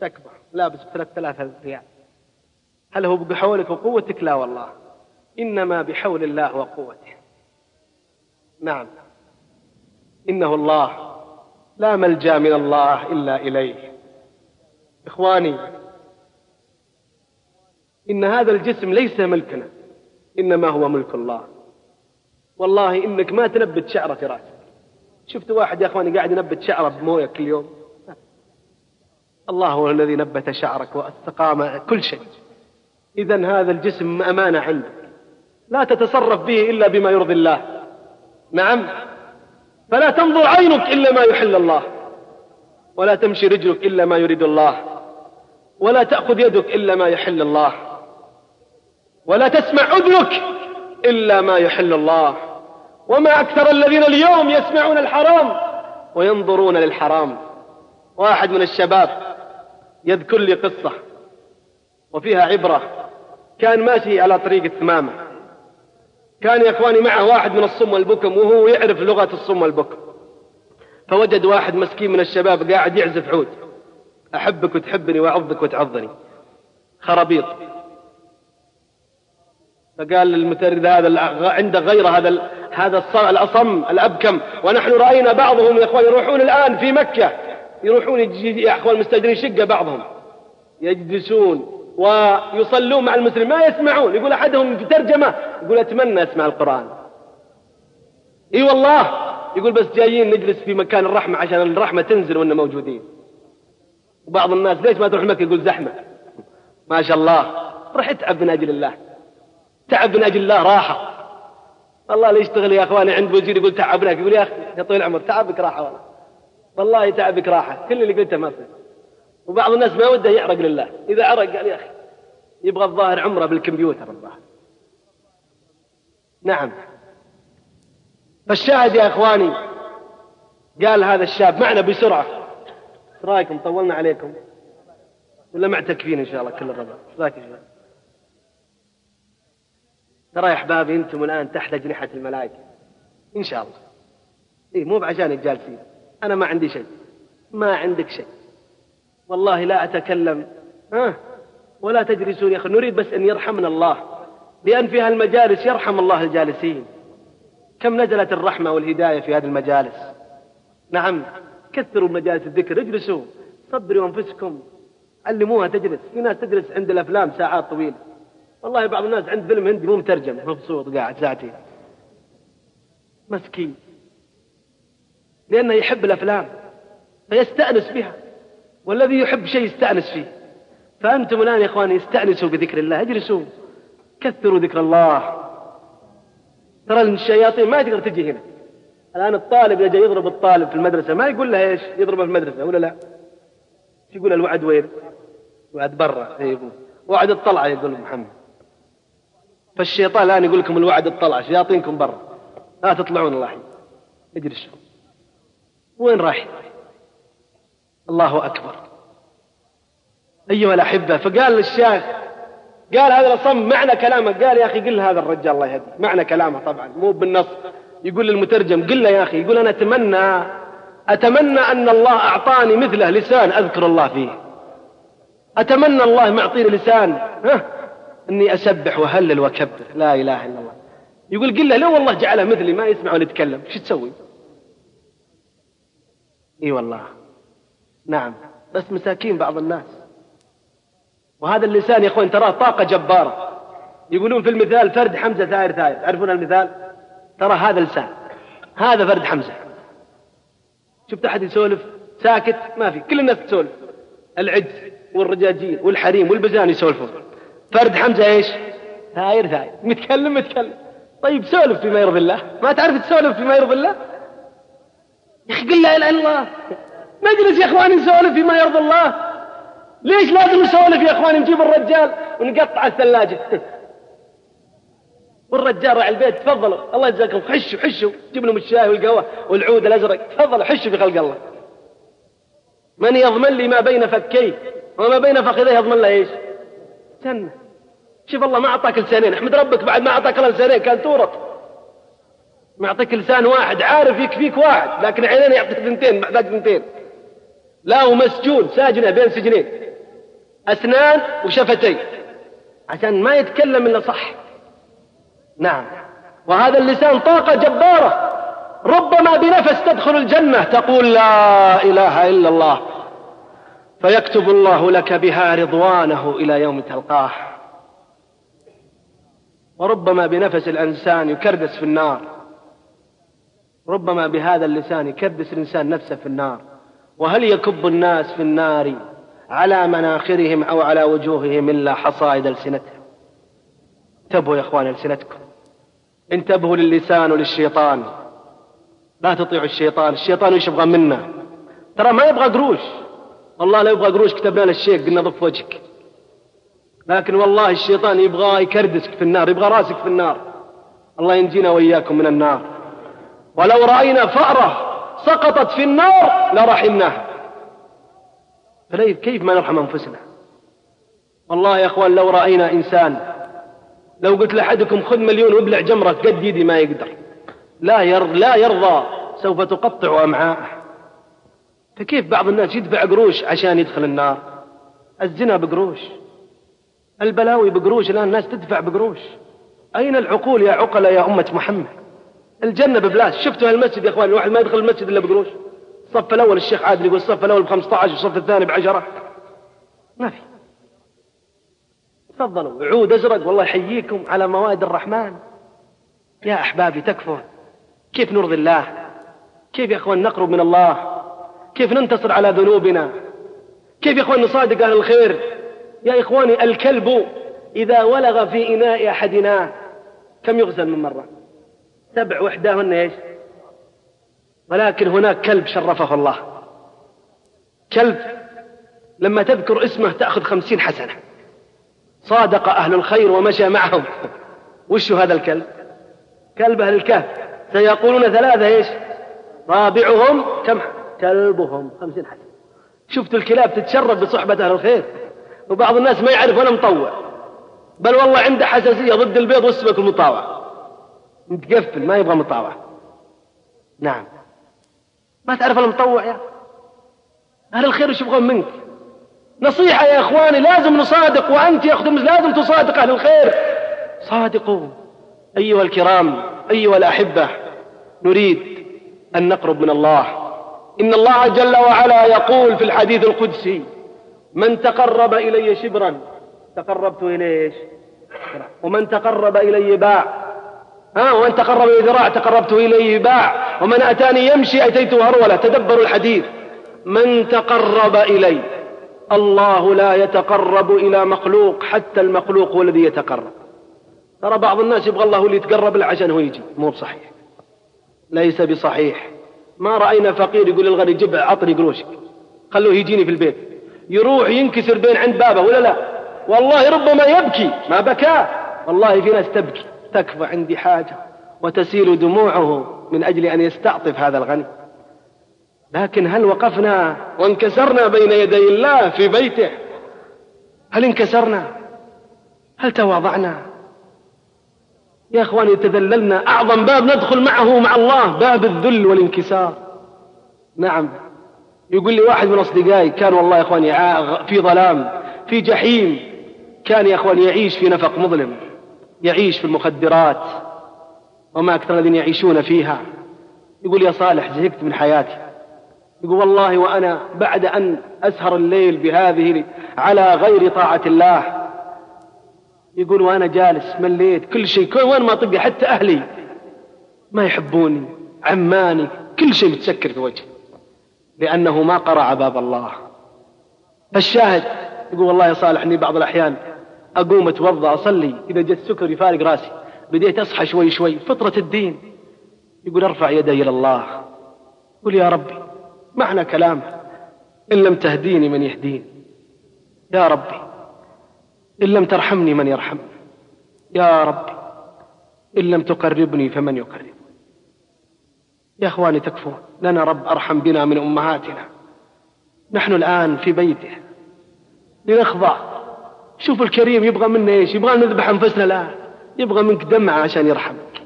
تكبر. لابس بثلاث ثلاثة ريال. هل هو بحولك وقوتك؟ لا والله. إنما بحول الله وقوته. نعم. إنه الله. لا ملجأ من الله إلا إليه. إخواني إن هذا الجسم ليس ملكنا إنما هو ملك الله. والله إنك ما تنبت شعرة في رأسك. شفت واحد يا أخواني قاعد ينبت شعرة بمويه كل يوم الله هو الذي نبت شعرك واستقام كل شيء. إذا هذا الجسم أمانة عندك. لا تتصرف به إلا بما يرضي الله. نعم. فلا تنظر عينك إلا ما يحل الله. ولا تمشي رجلك إلا ما يريد الله. ولا تأخذ يدك إلا ما يحل الله. ولا تسمع أذنك إلا ما يحل الله. وما أكثر الذين اليوم يسمعون الحرام وينظرون للحرام. واحد من الشباب يذكر لي قصة وفيها عبرة. كان ماشي على طريق الثمامة كان يا إخواني معه واحد من الصم والبكم وهو يعرف لغة الصم والبكم. فوجد واحد مسكين من الشباب قاعد يعزف عود. أحبك وتحبني وأعضك وتعضني خرابيط. فقال للمترد هذا عنده غير هذا هذا الأصم الأبكم. ونحن رأينا بعضهم يا إخوان يروحون الآن في مكة. يروحون يا إخوان مستأجرين شقة بعضهم. يجلسون ويصلون مع المسلمين. ما يسمعون. يقول أحدهم في ترجمة يقول أتمنى أسمع القرآن. إي والله. يقول بس جايين نجلس في مكان الرحمة عشان الرحمة تنزل وإننا موجودين. وبعض الناس ليش ما تروح مكة؟ يقول زحمة. ما شاء الله. روح اتعب من أجل الله. تعب من أجل الله راحة. والله اللي يشتغل يا أخواني عند وزير يقول تعبناك يقول يا أخي يا طويل العمر تعبك راحة والله. والله تعبك راحة كل اللي قلته ما صير وبعض الناس ما وده يعرق لله. إذا عرق قال يا أخي يبغى الظاهر عمره بالكمبيوتر الظاهر. نعم. فالشاهد يا إخواني قال هذا الشاب معنا بسرعة. رأيكم؟ طولنا عليكم. ولا معتكفين إن شاء الله كل الربع رأيك يا ترى يا احبابي أنتم الان تحت أجنحة الملائكة. إن شاء الله. اي مو بعشانك جالسين. أنا ما عندي شيء. ما عندك شيء. والله لا أتكلم. ها؟ ولا تجلسون يا أخي. نريد بس أن يرحمنا الله. لأن في هالمجالس يرحم الله الجالسين. كم نزلت الرحمة والهداية في هذه المجالس؟ نعم. كثروا مجالس الذكر. اجلسوا. صبروا أنفسكم. علموها تجلس. في ناس تجلس عند الأفلام ساعات طويلة. والله بعض الناس عند فيلم هندي مو مترجم مبسوط قاعد ساعتين. مسكين. لأنه يحب الأفلام فيستأنس بها. والذي يحب شيء يستأنس فيه. فأنتم الآن يا إخواني استأنسوا بذكر الله اجلسوا. كثروا ذكر الله. ترى الشياطين ما تقدر تجي هنا. الآن الطالب إذا جاي يضرب الطالب في المدرسة ما يقول له إيش؟ يضربه في المدرسة ولا لا؟ يقول؟ الوعد وين؟ وعد برا إيه، يقول. وعد الطلعة يقول محمد. فالشيطان الآن يقول لكم الوعد الطلعة شياطينكم برا. لا تطلعون الله. اجلسوا وين رايح الله أكبر. أيها الأحبة فقال للشيخ قال هذا الصم معنى كلامه. قال يا أخي قل هذا الرجال الله يهدي معنى كلامه طبعا مو بالنص. يقول للمترجم قل له يا أخي يقول أنا أتمنى أتمنى أن الله أعطاني مثله لسان أذكر الله فيه. أتمنى الله معطيني لسان ها؟ أني أسبح وهلل وأكبر. لا إله إلا الله. يقول قل له لو والله جعله مثلي ما يسمع ولا يتكلم شو تسوي؟ إي والله. نعم. بس مساكين بعض الناس. وهذا اللسان يا إخوان تراه طاقة جبارة. يقولون في المثال فرد حمزة ثائر ثائر. تعرفون المثال؟ ترى هذا لسان. هذا فرد حمزة. شفت أحد يسولف؟ ساكت؟ ما في. كل الناس تسولف. العجز والرجاجيل والحريم والبزان يسولفون. فرد حمزة إيش؟ ثاير ثاير متكلم متكلم. طيب سولف فيما يرضي الله. ما تعرف تسولف فيما يرضي الله؟ يا أخي قل لا إله إلا الله. نجلس يا إخواني نسولف فيما يرضي الله؟ ليش لازم نسولف يا إخواني؟ نجيب الرجال ونقطع الثلاجة. والرجال راعي البيت تفضلوا. الله يجزاكم حشوا حشوا جيب لهم الشاي والقهوة والعود الأزرق. تفضلوا حشوا في خلق الله. من يضمن لي ما بين فكيه وما بين فخذيه يضمن له إيش؟ جنة. شوف الله ما أعطاك لسانين. احمد ربك بعد ما أعطاك لسانين كان تورط. معطيك لسان واحد عارف يكفيك واحد لكن عينين يعطيك ثنتين محتاج ثنتين. لا هو مسجون ساجنه بين سجنين. أسنان وشفتين. عشان ما يتكلم إلا صح. نعم. وهذا اللسان طاقة جبارة. ربما بنفس تدخل الجنة تقول لا إله إلا الله. فيكتب الله لك بها رضوانه إلى يوم تلقاه. وربما بنفس الإنسان يكردس في النار. ربما بهذا اللسان يكردس الإنسان نفسه في النار. وهل يكب الناس في النار على مناخرهم أو على وجوههم إلا حصائد ألسنتهم؟ انتبهوا يا إخوان ألسنتكم. انتبهوا للسان وللشيطان. لا تطيعوا الشيطان. الشيطان إيش يبغى منا؟ ترى ما يبغى قروش. والله لا يبغى قروش كتبنا له قلنا ضف وجهك. لكن والله الشيطان يبغى يكردسك في النار يبغى راسك في النار. الله ينجينا وإياكم من النار. ولو رأينا فأرة سقطت في النار لرحمناها. كيف ما نرحم أنفسنا؟ والله يا أخوان لو رأينا إنسان لو قلت لأحدكم خذ مليون وابلع جمرة قد يدي ما يقدر. لا ير لا يرضى سوف تقطع أمعاءه. فكيف بعض الناس يدفع قروش عشان يدخل النار؟ الزنا بقروش. البلاوي بقروش الآن الناس تدفع بقروش. أين العقول يا عقل يا أمة محمد؟ الجنة ببلاش. شفتوا هالمسجد يا أخوان؟ الواحد ما يدخل المسجد إلا بقروش. الصف الأول الشيخ عادل يقول الصف الأول ب 15 والصف الثاني بعشرة. ما في. تفضلوا. عود أزرق والله يحييكم على موائد الرحمن. يا أحبابي تكفون. كيف نرضي الله؟ كيف يا أخوان نقرب من الله؟ كيف ننتصر على ذنوبنا؟ كيف يا أخوان نصادق أهل الخير؟ يا إخواني الكلب إذا ولغ في إناء أحدنا كم يغسل من مرة؟ سبع وإحداهن إيش؟ ولكن هناك كلب شرفه الله. كلب لما تذكر اسمه تأخذ خمسين حسنة. صادق أهل الخير ومشى معهم. وش هذا الكلب؟ كلب أهل الكهف. سيقولون ثلاثة إيش؟ رابعهم كم؟ كلبهم خمسين حسنة. شفت الكلاب تتشرف بصحبة أهل الخير. وبعض الناس ما يعرف ولا مطوع. بل والله عنده حساسية ضد البيض والسمك المطاوع. متقفل ما يبغى مطاوع. نعم. ما تعرف المطوع يا أهل الخير وش يبغون منك؟ نصيحة يا إخواني لازم نصادق وأنت يا أخت لازم تصادق أهل الخير. صادقوا أيها الكرام أيها الأحبة نريد أن نقرب من الله. إن الله جل وعلا يقول في الحديث القدسي من تقرب إلي شبرا. تقربت إليه ومن تقرب إلي باع. ها ومن تقرب إلي ذراع تقربت إليه باع. ومن أتاني يمشي أتيته هرولة تدبروا الحديث. من تقرب إلي. الله لا يتقرب إلى مخلوق حتى المخلوق هو الذي يتقرب. ترى بعض الناس يبغى الله اللي يتقرب له عشان هو يجي. مو بصحيح. ليس بصحيح. ما رأينا فقير يقول للغني جيب عطني قروشك. خلوه يجيني في البيت. يروح ينكسر بين عند بابه ولا لا؟ والله ربما يبكي ما بكى. والله في ناس تبكي تكفى عندي حاجة وتسيل دموعه من أجل أن يستعطف هذا الغني لكن هل وقفنا وانكسرنا بين يدي الله في بيته؟ هل انكسرنا؟ هل تواضعنا؟ يا إخواني تذللنا. أعظم باب ندخل معه مع الله باب الذل والانكسار. نعم. يقول لي واحد من أصدقائي كان والله يا إخواني في ظلام في جحيم كان يا إخواني يعيش في نفق مظلم يعيش في المخدرات وما أكثر الذين يعيشون فيها. يقول يا صالح زهقت من حياتي. يقول والله وأنا بعد أن أسهر الليل بهذه على غير طاعة الله. يقول وأنا جالس مليت كل شيء كل وين ما طبي حتى أهلي ما يحبوني عماني كل شيء متسكر في وجهي. لأنه ما قرع باب الله. فالشاهد يقول والله يا صالح إني بعض الأحيان أقوم أتوضأ أصلي إذا جت سكر يفارق رأسي. بديت أصحى شوي شوي فطرة الدين. يقول أرفع يدي إلى الله. قل يا ربي معنى كلامه إن لم تهديني من يهديني يا ربي إن لم ترحمني من يرحمني يا ربي إن لم تقربني فمن يقرب. يا أخواني تكفون لنا رب أرحم بنا من أمهاتنا. نحن الآن في بيته. لنخضع. شوف الكريم يبغى منا إيش؟ يبغى نذبح أنفسنا لا يبغى منك دمعة عشان يرحمك.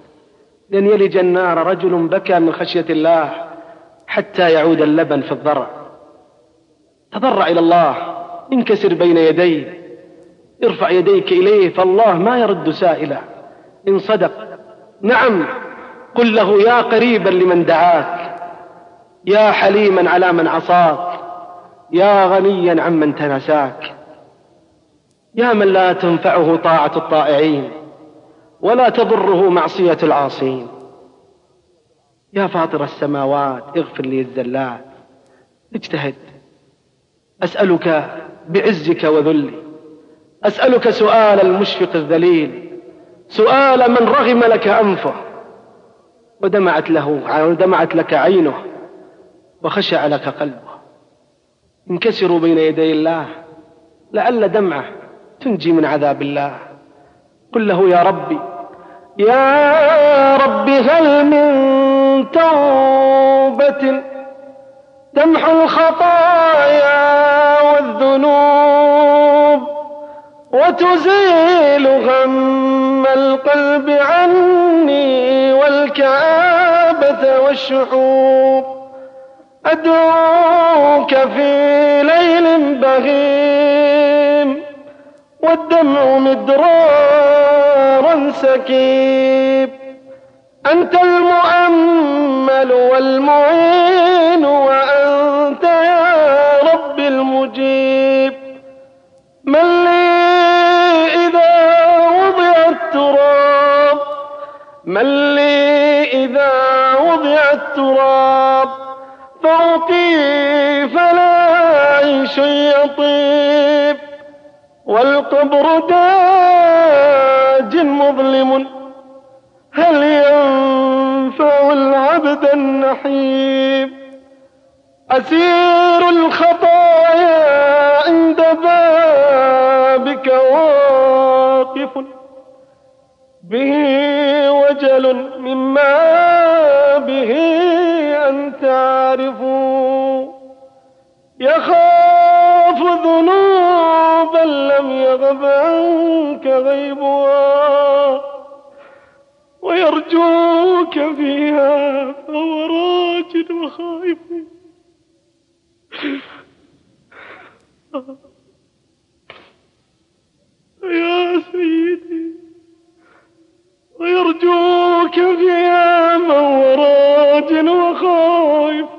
لن يلج النار رجل بكى من خشية الله حتى يعود اللبن في الضرع. تضرع إلى الله. انكسر بين يديه. ارفع يديك إليه فالله ما يرد سائلا. إن صدق. نعم. قل له يا قريبا لمن دعاك يا حليما على من عصاك يا غنيا عمن تنساك يا من لا تنفعه طاعة الطائعين ولا تضره معصية العاصين. يا فاطر السماوات اغفر لي الزلات. اجتهد. أسألك بعزك وذلي. أسألك سؤال المشفق الذليل. سؤال من رغم لك أنفه. ودمعت له ودمعت لك عينه وخشع لك قلبه. انكسروا بين يدي الله لعل دمعه تنجي من عذاب الله. قل له يا ربي يا رب هل من توبة؟ تمحو الخطايا والذنوب وتزيل غم القلب عني. والكآبة والشحوب أدعوك في ليل بهيم والدمع مدرارا سكيب. أنت المؤمل والمعين وأنت يا رب المجيب. من لي إذا وضع التراب من لي التراب. فوقي فلا عيش يطيب والقبر داج مظلم. هل ينفع العبد النحيب أسير الخطايا عند بابك واقف. به وجل مما به أنت عارف يخاف ذنوبا لم يغب عنك غيبها. ويرجوك فيها فهو راجل وخائف. يا سيدي ويرجوك فيها راج وخائف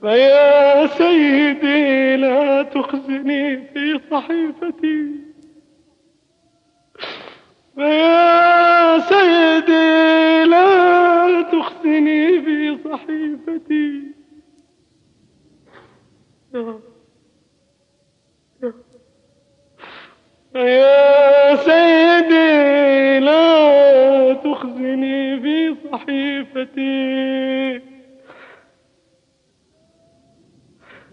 فيا سيدي لا تخزني في صحيفتي. فيا سيدي لا تخزني في صحيفتي. سيدي لا تخزني في صحيفتي.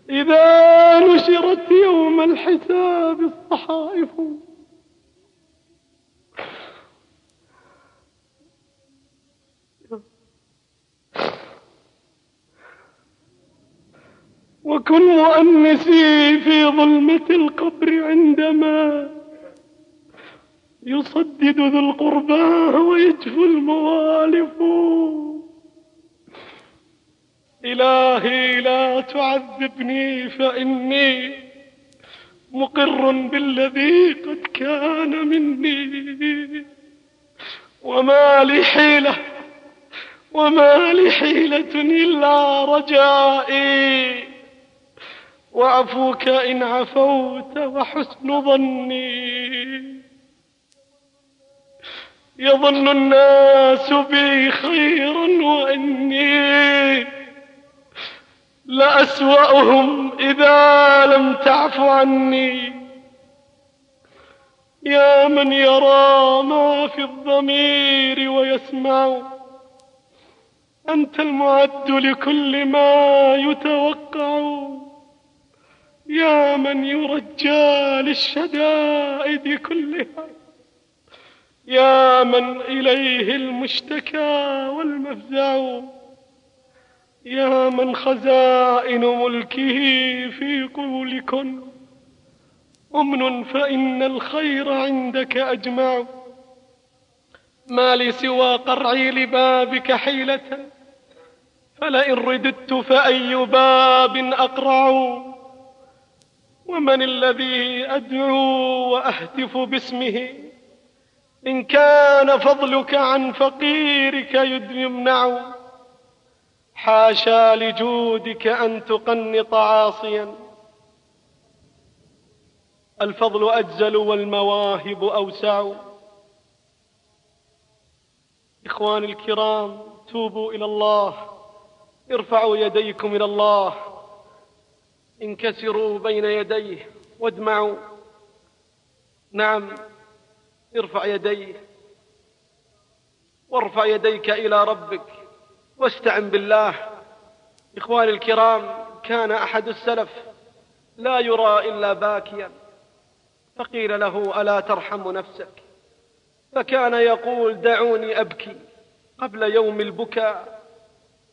إذا نشرت يوم الحساب الصحائف وكن مؤنسي في ظلمة القبر عندما يصدد ذو القربى ويجفو الموالف. إلهي لا تعذبني فإني مقر بالذي قد كان مني. وما لي حيلة وما لي حيلة إلا رجائي. وعفوك إن عفوت وحسن ظني. يظن الناس بي خيرا وإني لأسوأهم إذا لم تعف عني. يا من يرى ما في الضمير ويسمع أنت المعد لكل ما يتوقع. يا من يرجى للشدائد كلها. يا من إليه المشتكى والمفزع يا من خزائن ملكه في قولكن. أمن فإن الخير عندك أجمع. ما لي سوى قرعي لبابك حيلة فلئن رددت فأي باب أقرع. ومن الذي أدعو وأهتف باسمه؟ إن كان فضلك عن فقيرك يمنع حاشا لجودك أن تقنط عاصيا. الفضل أجزل والمواهب أوسع. إخواني الكرام توبوا إلى الله. ارفعوا يديكم إلى الله. انكسروا بين يديه وادمعوا. نعم ارفع يديه وارفع يديك إلى ربك واستعن بالله. إخواني الكرام كان أحد السلف لا يرى إلا باكيا. فقيل له ألا ترحم نفسك؟ فكان يقول دعوني أبكي قبل يوم البكاء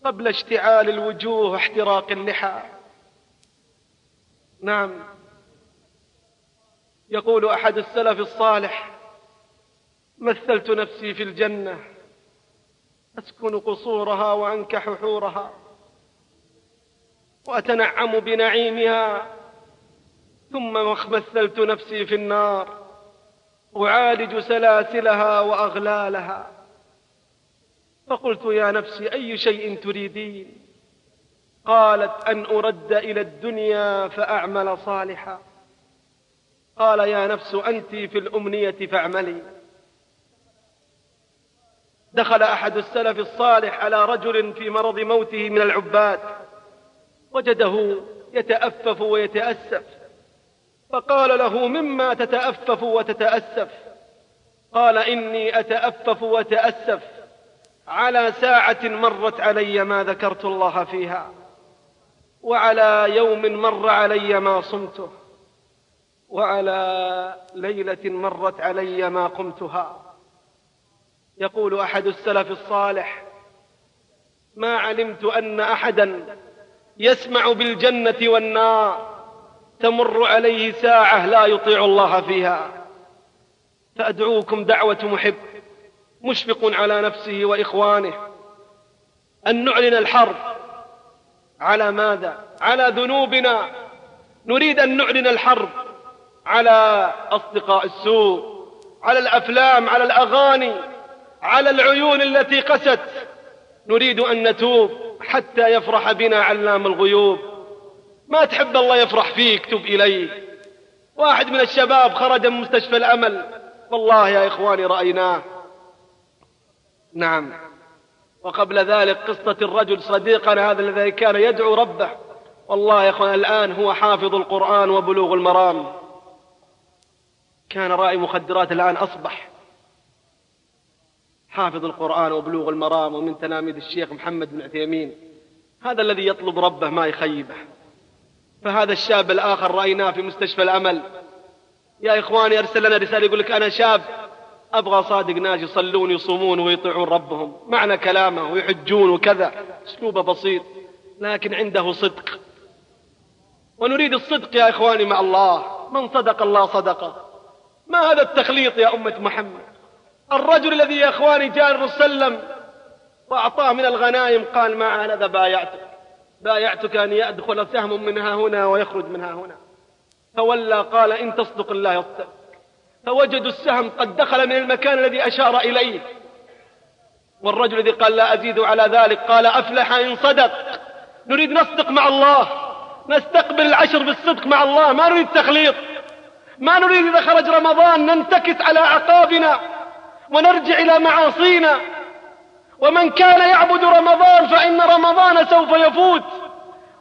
قبل اشتعال الوجوه واحتراق اللحى نعم. يقول أحد السلف الصالح مثلت نفسي في الجنة. أسكن قصورها وأنكح حورها. وأتنعم بنعيمها. ثم مثلت نفسي في النار. أعالج سلاسلها وأغلالها. فقلت يا نفسي أي شيء تريدين؟ قالت أن أرد إلى الدنيا فأعمل صالحا. قال يا نفس أنت في الأمنية فاعملي. دخل أحد السلف الصالح على رجل في مرض موته من العباد. وجده يتأفف ويتأسف. فقال له مما تتأفف وتتأسف؟ قال إني أتأفف وتأسف. على ساعة مرت علي ما ذكرت الله فيها. وعلى يوم مر علي ما صمته. وعلى ليلة مرت علي ما قمتها. يقول أحد السلف الصالح ما علمت أن أحدا يسمع بالجنة والنار تمر عليه ساعة لا يطيع الله فيها. فأدعوكم دعوة محب مشفق على نفسه وإخوانه. أن نعلن الحرب. على ماذا؟ على ذنوبنا. نريد أن نعلن الحرب. على أصدقاء السوء على الأفلام على الأغاني. على العيون التي قست. نريد أن نتوب حتى يفرح بنا علام الغيوب. ما تحب الله يفرح فيك تب إليه. واحد من الشباب خرج من مستشفى الأمل. والله يا إخواني رأيناه. نعم. وقبل ذلك قصة الرجل صديقنا هذا الذي كان يدعو ربه. والله يا إخوان الآن هو حافظ القرآن وبلوغ المرام. كان رائي مخدرات الآن أصبح. حافظ القرآن وبلوغ المرام ومن تلاميذ الشيخ محمد بن عثيمين. هذا الذي يطلب ربه ما يخيبه. فهذا الشاب الآخر رأيناه في مستشفى الأمل. يا إخواني أرسل لنا رسالة يقول لك أنا شاب أبغى صادق ناس يصلون يصومون ويطيعون ربهم. معنى كلامه ويحجون وكذا. أسلوبه بسيط لكن عنده صدق. ونريد الصدق يا إخواني مع الله. من صدق الله صدقه. ما هذا التخليط يا أمة محمد؟ الرجل الذي يا إخواني جاء الرسول وسلم وأعطاه من الغنائم قال ما هذا بايعتك؟ بايعتك أن يدخل سهم منها هنا ويخرج منها هنا. تولى قال إن تصدق الله يصدق. فوجدوا السهم قد دخل من المكان الذي أشار إليه. والرجل الذي قال لا أزيد على ذلك قال أفلح إن صدق. نريد نصدق مع الله. نستقبل العشر بالصدق مع الله. ما نريد تخليط. ما نريد إذا خرج رمضان ننتكس على أعقابنا ونرجع إلى معاصينا. ومن كان يعبد رمضان فإن رمضان سوف يفوت.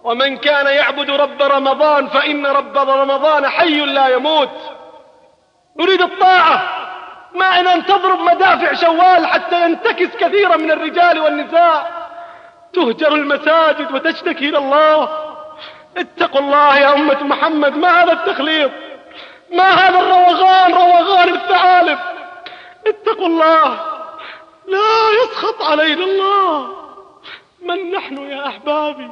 ومن كان يعبد رب رمضان فإن رب رمضان حي لا يموت. نريد الطاعة. ما أن تضرب مدافع شوال حتى ينتكس كثيرا من الرجال والنساء. تهجر المساجد وتشتكي إلى الله. اتقوا الله يا أمة محمد. ما هذا التخليط؟ ما هذا الروغان؟ روغان الثعالب. اتقوا الله. لا يسخط علينا الله. من نحن يا أحبابي؟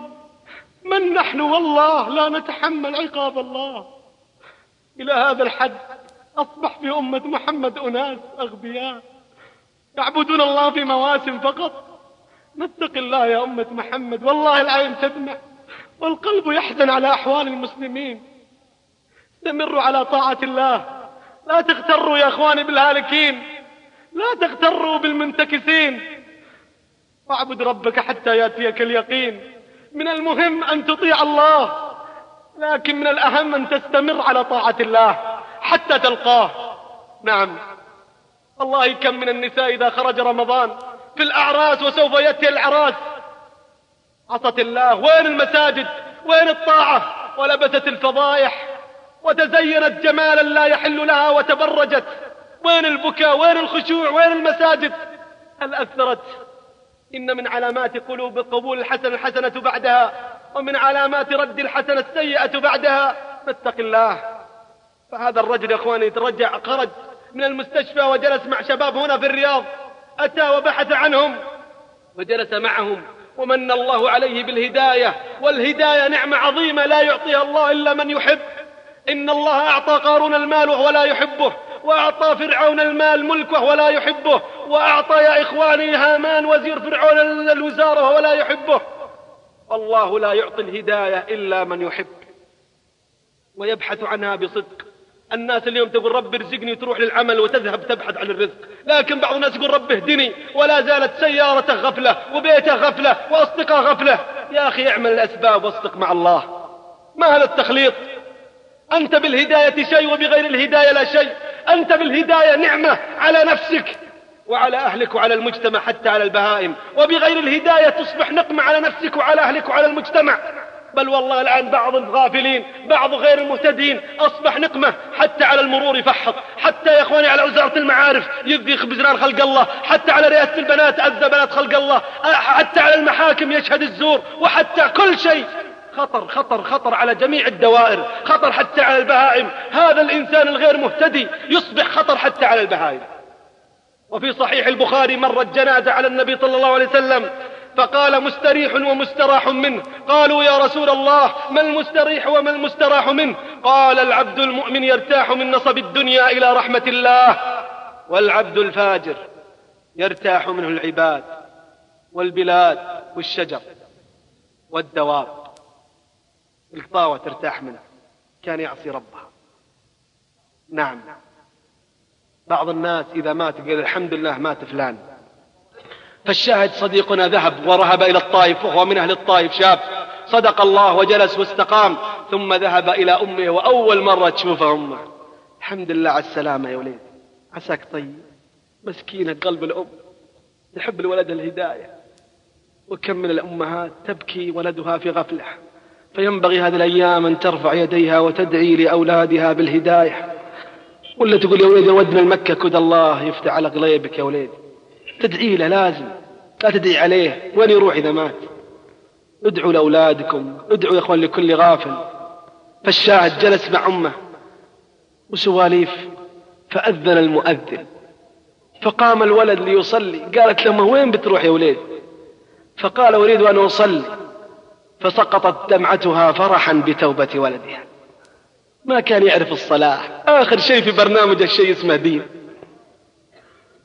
من نحن والله لا نتحمل عقاب الله. إلى هذا الحد أصبح في أمة محمد أناس أغبياء. يعبدون الله في مواسم فقط. نتق الله يا أمة محمد. والله العين تدمع والقلب يحزن على أحوال المسلمين. استمروا على طاعة الله. لا تغتروا يا أخواني بالهالكين. لا تغتروا بالمنتكسين. واعبد ربك حتى ياتيك اليقين. من المهم أن تطيع الله لكن من الأهم أن تستمر على طاعة الله حتى تلقاه. نعم. والله كم من النساء إذا خرج رمضان في الأعراس وسوف يأتي العراس عصت الله وين المساجد؟ وين الطاعة؟ ولبست الفضايح وتزينت جمالا لا يحل لها وتبرجت. وين البكاء؟ وين الخشوع؟ وين المساجد؟ هل أثرت إن من علامات قلوب قبول الحسن الحسنة بعدها ومن علامات رد الحسنة السيئة بعدها. نتق الله. فهذا الرجل يا إخواني يترجع خرج من المستشفى وجلس مع شباب هنا في الرياض. أتى وبحث عنهم وجلس معهم ومن الله عليه بالهداية. والهداية نعمة عظيمة لا يعطيها الله إلا من يحب. إن الله أعطى قارون المال وهو لا يحبه. وأعطى فرعون المال ملكه ولا يحبه وأعطى يا إخواني هامان وزير فرعون الوزارة وهو لا يحبه. الله لا يعطي الهداية إلا من يحب. ويبحث عنها بصدق. الناس اليوم تقول رب ارزقني تروح للعمل وتذهب تبحث عن الرزق. لكن بعض الناس يقول رب اهدني ولا زالت سيارته غفلة وبيته غفلة وأصدقاء غفلة. يا أخي اعمل الأسباب واصدق مع الله. ما هذا التخليط؟ أنت بالهداية شيء وبغير الهداية لا شيء. أنت بالهداية نعمة على نفسك وعلى أهلك وعلى المجتمع حتى على البهائم. وبغير الهداية تصبح نقمة على نفسك وعلى أهلك وعلى المجتمع. بل والله الآن بعض الغافلين بعض غير المهتدين أصبح نقمة حتى على المرور يفحط حتى يا إخواني على وزارة المعارف يفدي خبزنان خلق الله. حتى على رئاسة البنات أذى بنات خلق الله. حتى على المحاكم يشهد الزور. وحتى كل شيء خطر خطر خطر على جميع الدوائر خطر حتى على البهائم. هذا الإنسان الغير مهتدي يصبح خطر حتى على البهائم. وفي صحيح البخاري مرت جنازة على النبي صلى الله عليه وسلم فقال مستريح ومستراح منه. قالوا يا رسول الله ما المستريح وما المستراح منه؟ قال العبد المؤمن يرتاح من نصب الدنيا إلى رحمة الله والعبد الفاجر يرتاح منه العباد والبلاد والشجر والدواب. القطاوة ترتاح منه كان يعصي ربها. نعم. بعض الناس إذا مات قال الحمد لله مات فلان. فالشاهد صديقنا ذهب ورهب إلى الطائف وهو من أهل الطائف شاب. صدق الله وجلس واستقام. ثم ذهب إلى أمه وأول مرة تشوفه أمه. الحمد لله على السلامة يا وليد. عساك طيب. مسكينة قلب الأم. تحب الولد الهداية. وكم من الأمهات تبكي ولدها في غفلة. فينبغي هذه الأيام أن ترفع يديها وتدعي لأولادها بالهداية. ولا تقول يا وليدي ودنا المكة كد الله يفتح على قليبك يا وليدي. تدعي له لازم. لا تدعي عليه. وين يروح إذا مات؟ ادعوا لأولادكم. ادعوا يا أخوان لكل غافل. فالشاهد جلس مع أمه وسواليف فأذن المؤذن. فقام الولد ليصلي. قالت له وين بتروح يا وليد؟ فقال أريد أن أصلي. فسقطت دمعتها فرحا بتوبة ولدها. ما كان يعرف الصلاة. آخر شيء في برنامج الشيء اسمه دين.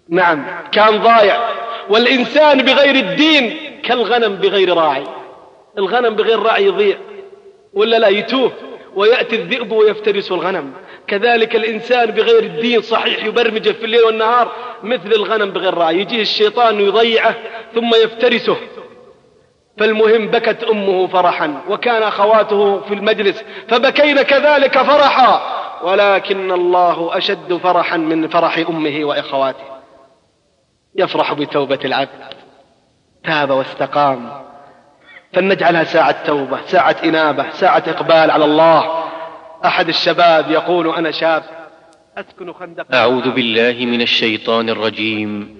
نعم كان ضايع. والإنسان بغير الدين كالغنم بغير راعي. الغنم بغير راعي يضيع ولا لا يتوه ويأتي الذئب ويفترس الغنم. كذلك الإنسان بغير الدين صحيح يبرمجه في الليل والنهار مثل الغنم بغير راعي. يجيه الشيطان يضيعه ثم يفترسه. فالمهم بكت أمه فرحا وكان أخواته في المجلس فبكين كذلك فرحا ولكن الله أشد فرحا من فرح أمه وإخواته. يفرح بتوبة العبد. تاب واستقام. فلنجعلها ساعة توبة ساعة إنابة ساعة إقبال على الله. أحد الشباب يقول أنا شاب أسكن خندق. أعوذ بالله من الشيطان الرجيم.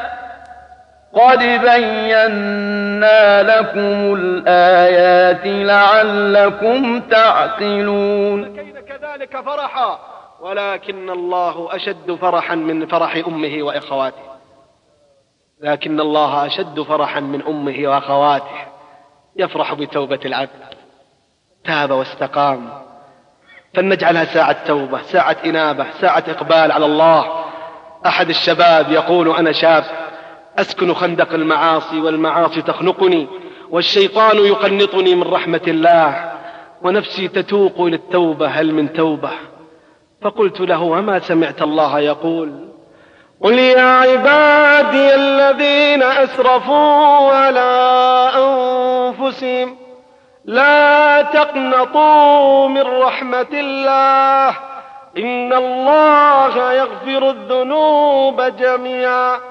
قد بينا لكم الآيات لعلكم تعقلون كذلك فرحا؟ ولكن الله أشد فرحا من فرح أمه وإخواته. لكن الله أشد فرحا من أمه وأخواته. يفرح بتوبة العبد. تاب واستقام. فلنجعلها ساعة توبة ساعة إنابة ساعة إقبال على الله. أحد الشباب يقول أنا شاب. أسكن خندق المعاصي والمعاصي تخنقني والشيطان يقنطني من رحمة الله ونفسي تتوق للتوبة هل من توبة؟ فقلت له وما سمعت الله يقول قل يا عبادي الذين أسرفوا على أنفسهم لا تقنطوا من رحمة الله إن الله يغفر الذنوب جميعا.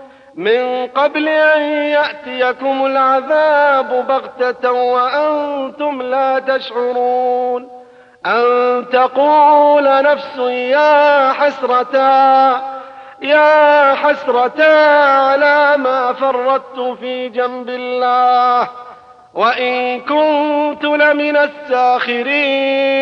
من قبل أن يأتيكم العذاب بغتة وأنتم لا تشعرون أن تقول نفس يا حسرتا يا حسرة على ما فرطت في جنب الله وإن كنت لمن الساخرين.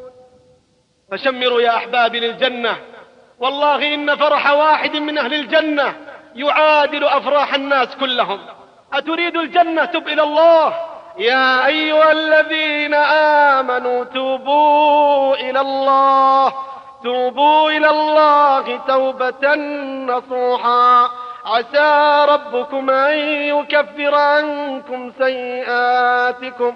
فشمروا يا أحبابي للجنة. والله إن فرح واحد من أهل الجنة يعادل أفراح الناس كلهم. أتريد الجنة؟ تب إلى الله. يا أيها الذين آمنوا توبوا إلى الله. توبوا إلى الله توبة نصوحا. عسى ربكم أن يكفر عنكم سيئاتكم.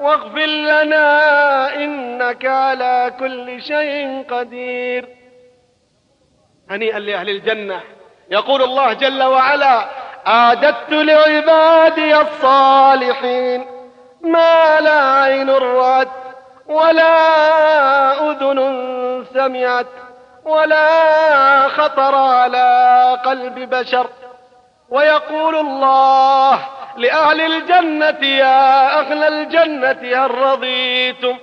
واغفر لنا إنك على كل شيء قدير. هنيئا لأهل الجنة. يقول الله جل وعلا أعددت لعبادي الصالحين. ما لا عين رأت ولا أذن سمعت ولا خطر على قلب بشر. ويقول الله لأهل الجنة يا أهل الجنة هل رضيتم؟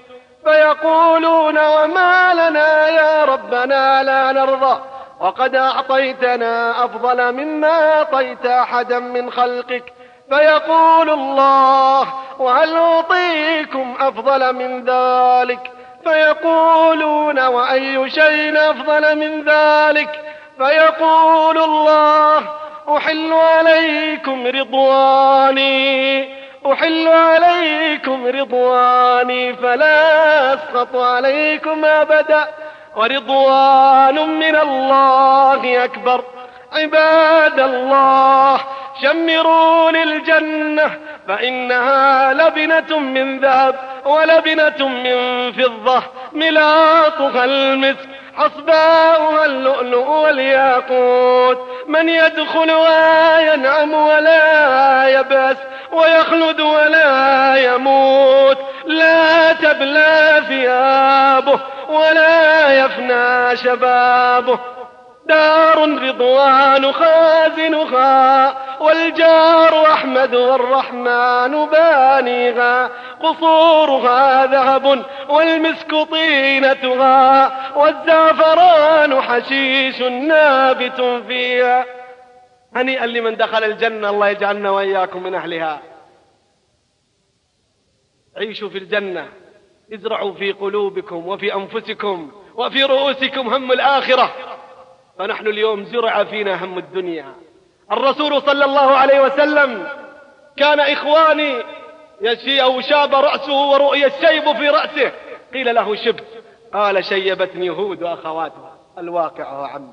فيقولون وما لنا يا ربنا لا نرضى. وقد أعطيتنا أفضل مما أعطيت أحدا من خلقك. فيقول الله وهل أعطيكم أفضل من ذلك؟ فيقولون وأي شيء أفضل من ذلك؟ فيقول الله أحل عليكم رضواني أحل عليكم رضواني فلا أسخط عليكم أبدا. ورضوان من الله أكبر. عباد الله شمروا للجنة فإنها لبنة من ذهب ولبنة من فضة ملاطها المسك حصباؤها اللؤلؤ والياقوت. من يدخلها ينعم ولا يبس ويخلد ولا يموت. لا تبلى ثيابه ولا يفنى شبابه. دار رضوان خازنها والجار أحمد والرحمن بانيها. قصورها ذهب والمسك طينتها والزعفران حشيش نابت فيها. هنيئا لمن دخل الجنة الله يجعلنا وإياكم من أهلها. عيشوا في الجنة ازرعوا في قلوبكم وفي أنفسكم وفي رؤوسكم هم الآخرة. فنحن اليوم زرع فينا هم الدنيا. الرسول صلى الله عليه وسلم كان إخواني أو شاب رأسه ورؤي الشيب في رأسه. قيل له شبت قال شيبتني هود وأخواتها. الواقع هو عم.